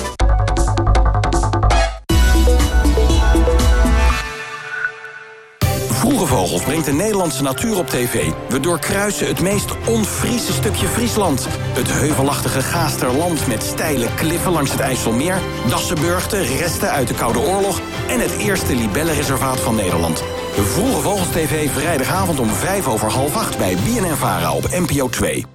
Vroege Vogels brengt de Nederlandse natuur op tv. We doorkruisen het meest onfriese stukje Friesland. Het heuvelachtige Gaasterland met steile kliffen langs het IJsselmeer... Dassenburgten, resten uit de Koude Oorlog... en het eerste libellenreservaat van Nederland. De Vroege Vogels TV vrijdagavond om vijf over half acht... bij BNN-Vara op NPO 2.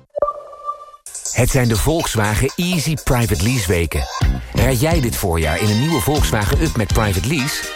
Het zijn de Volkswagen Easy Private Lease weken. Rijd jij dit voorjaar in een nieuwe Volkswagen Up met Private Lease?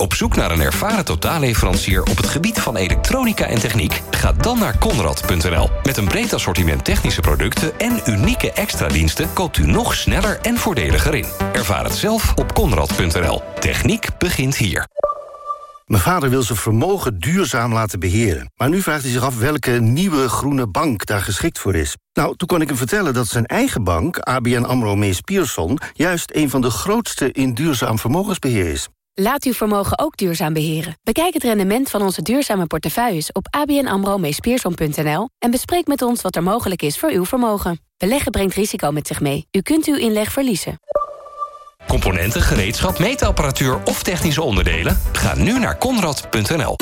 Op zoek naar een ervaren totaalleverancier op het gebied van elektronica en techniek? Ga dan naar Conrad.nl. Met een breed assortiment technische producten en unieke extra diensten koopt u nog sneller en voordeliger in. Ervaar het zelf op Conrad.nl. Techniek begint hier. Mijn vader wil zijn vermogen duurzaam laten beheren. Maar nu vraagt hij zich af welke nieuwe groene bank daar geschikt voor is. Nou, toen kon ik hem vertellen dat zijn eigen bank, ABN AMRO Mees Pierson... juist een van de grootste in duurzaam vermogensbeheer is. Laat uw vermogen ook duurzaam beheren. Bekijk het rendement van onze duurzame portefeuilles op abnamro en bespreek met ons wat er mogelijk is voor uw vermogen. Beleggen brengt risico met zich mee. U kunt uw inleg verliezen. Componenten, gereedschap, meetapparatuur of technische onderdelen? Ga nu naar Conrad.nl.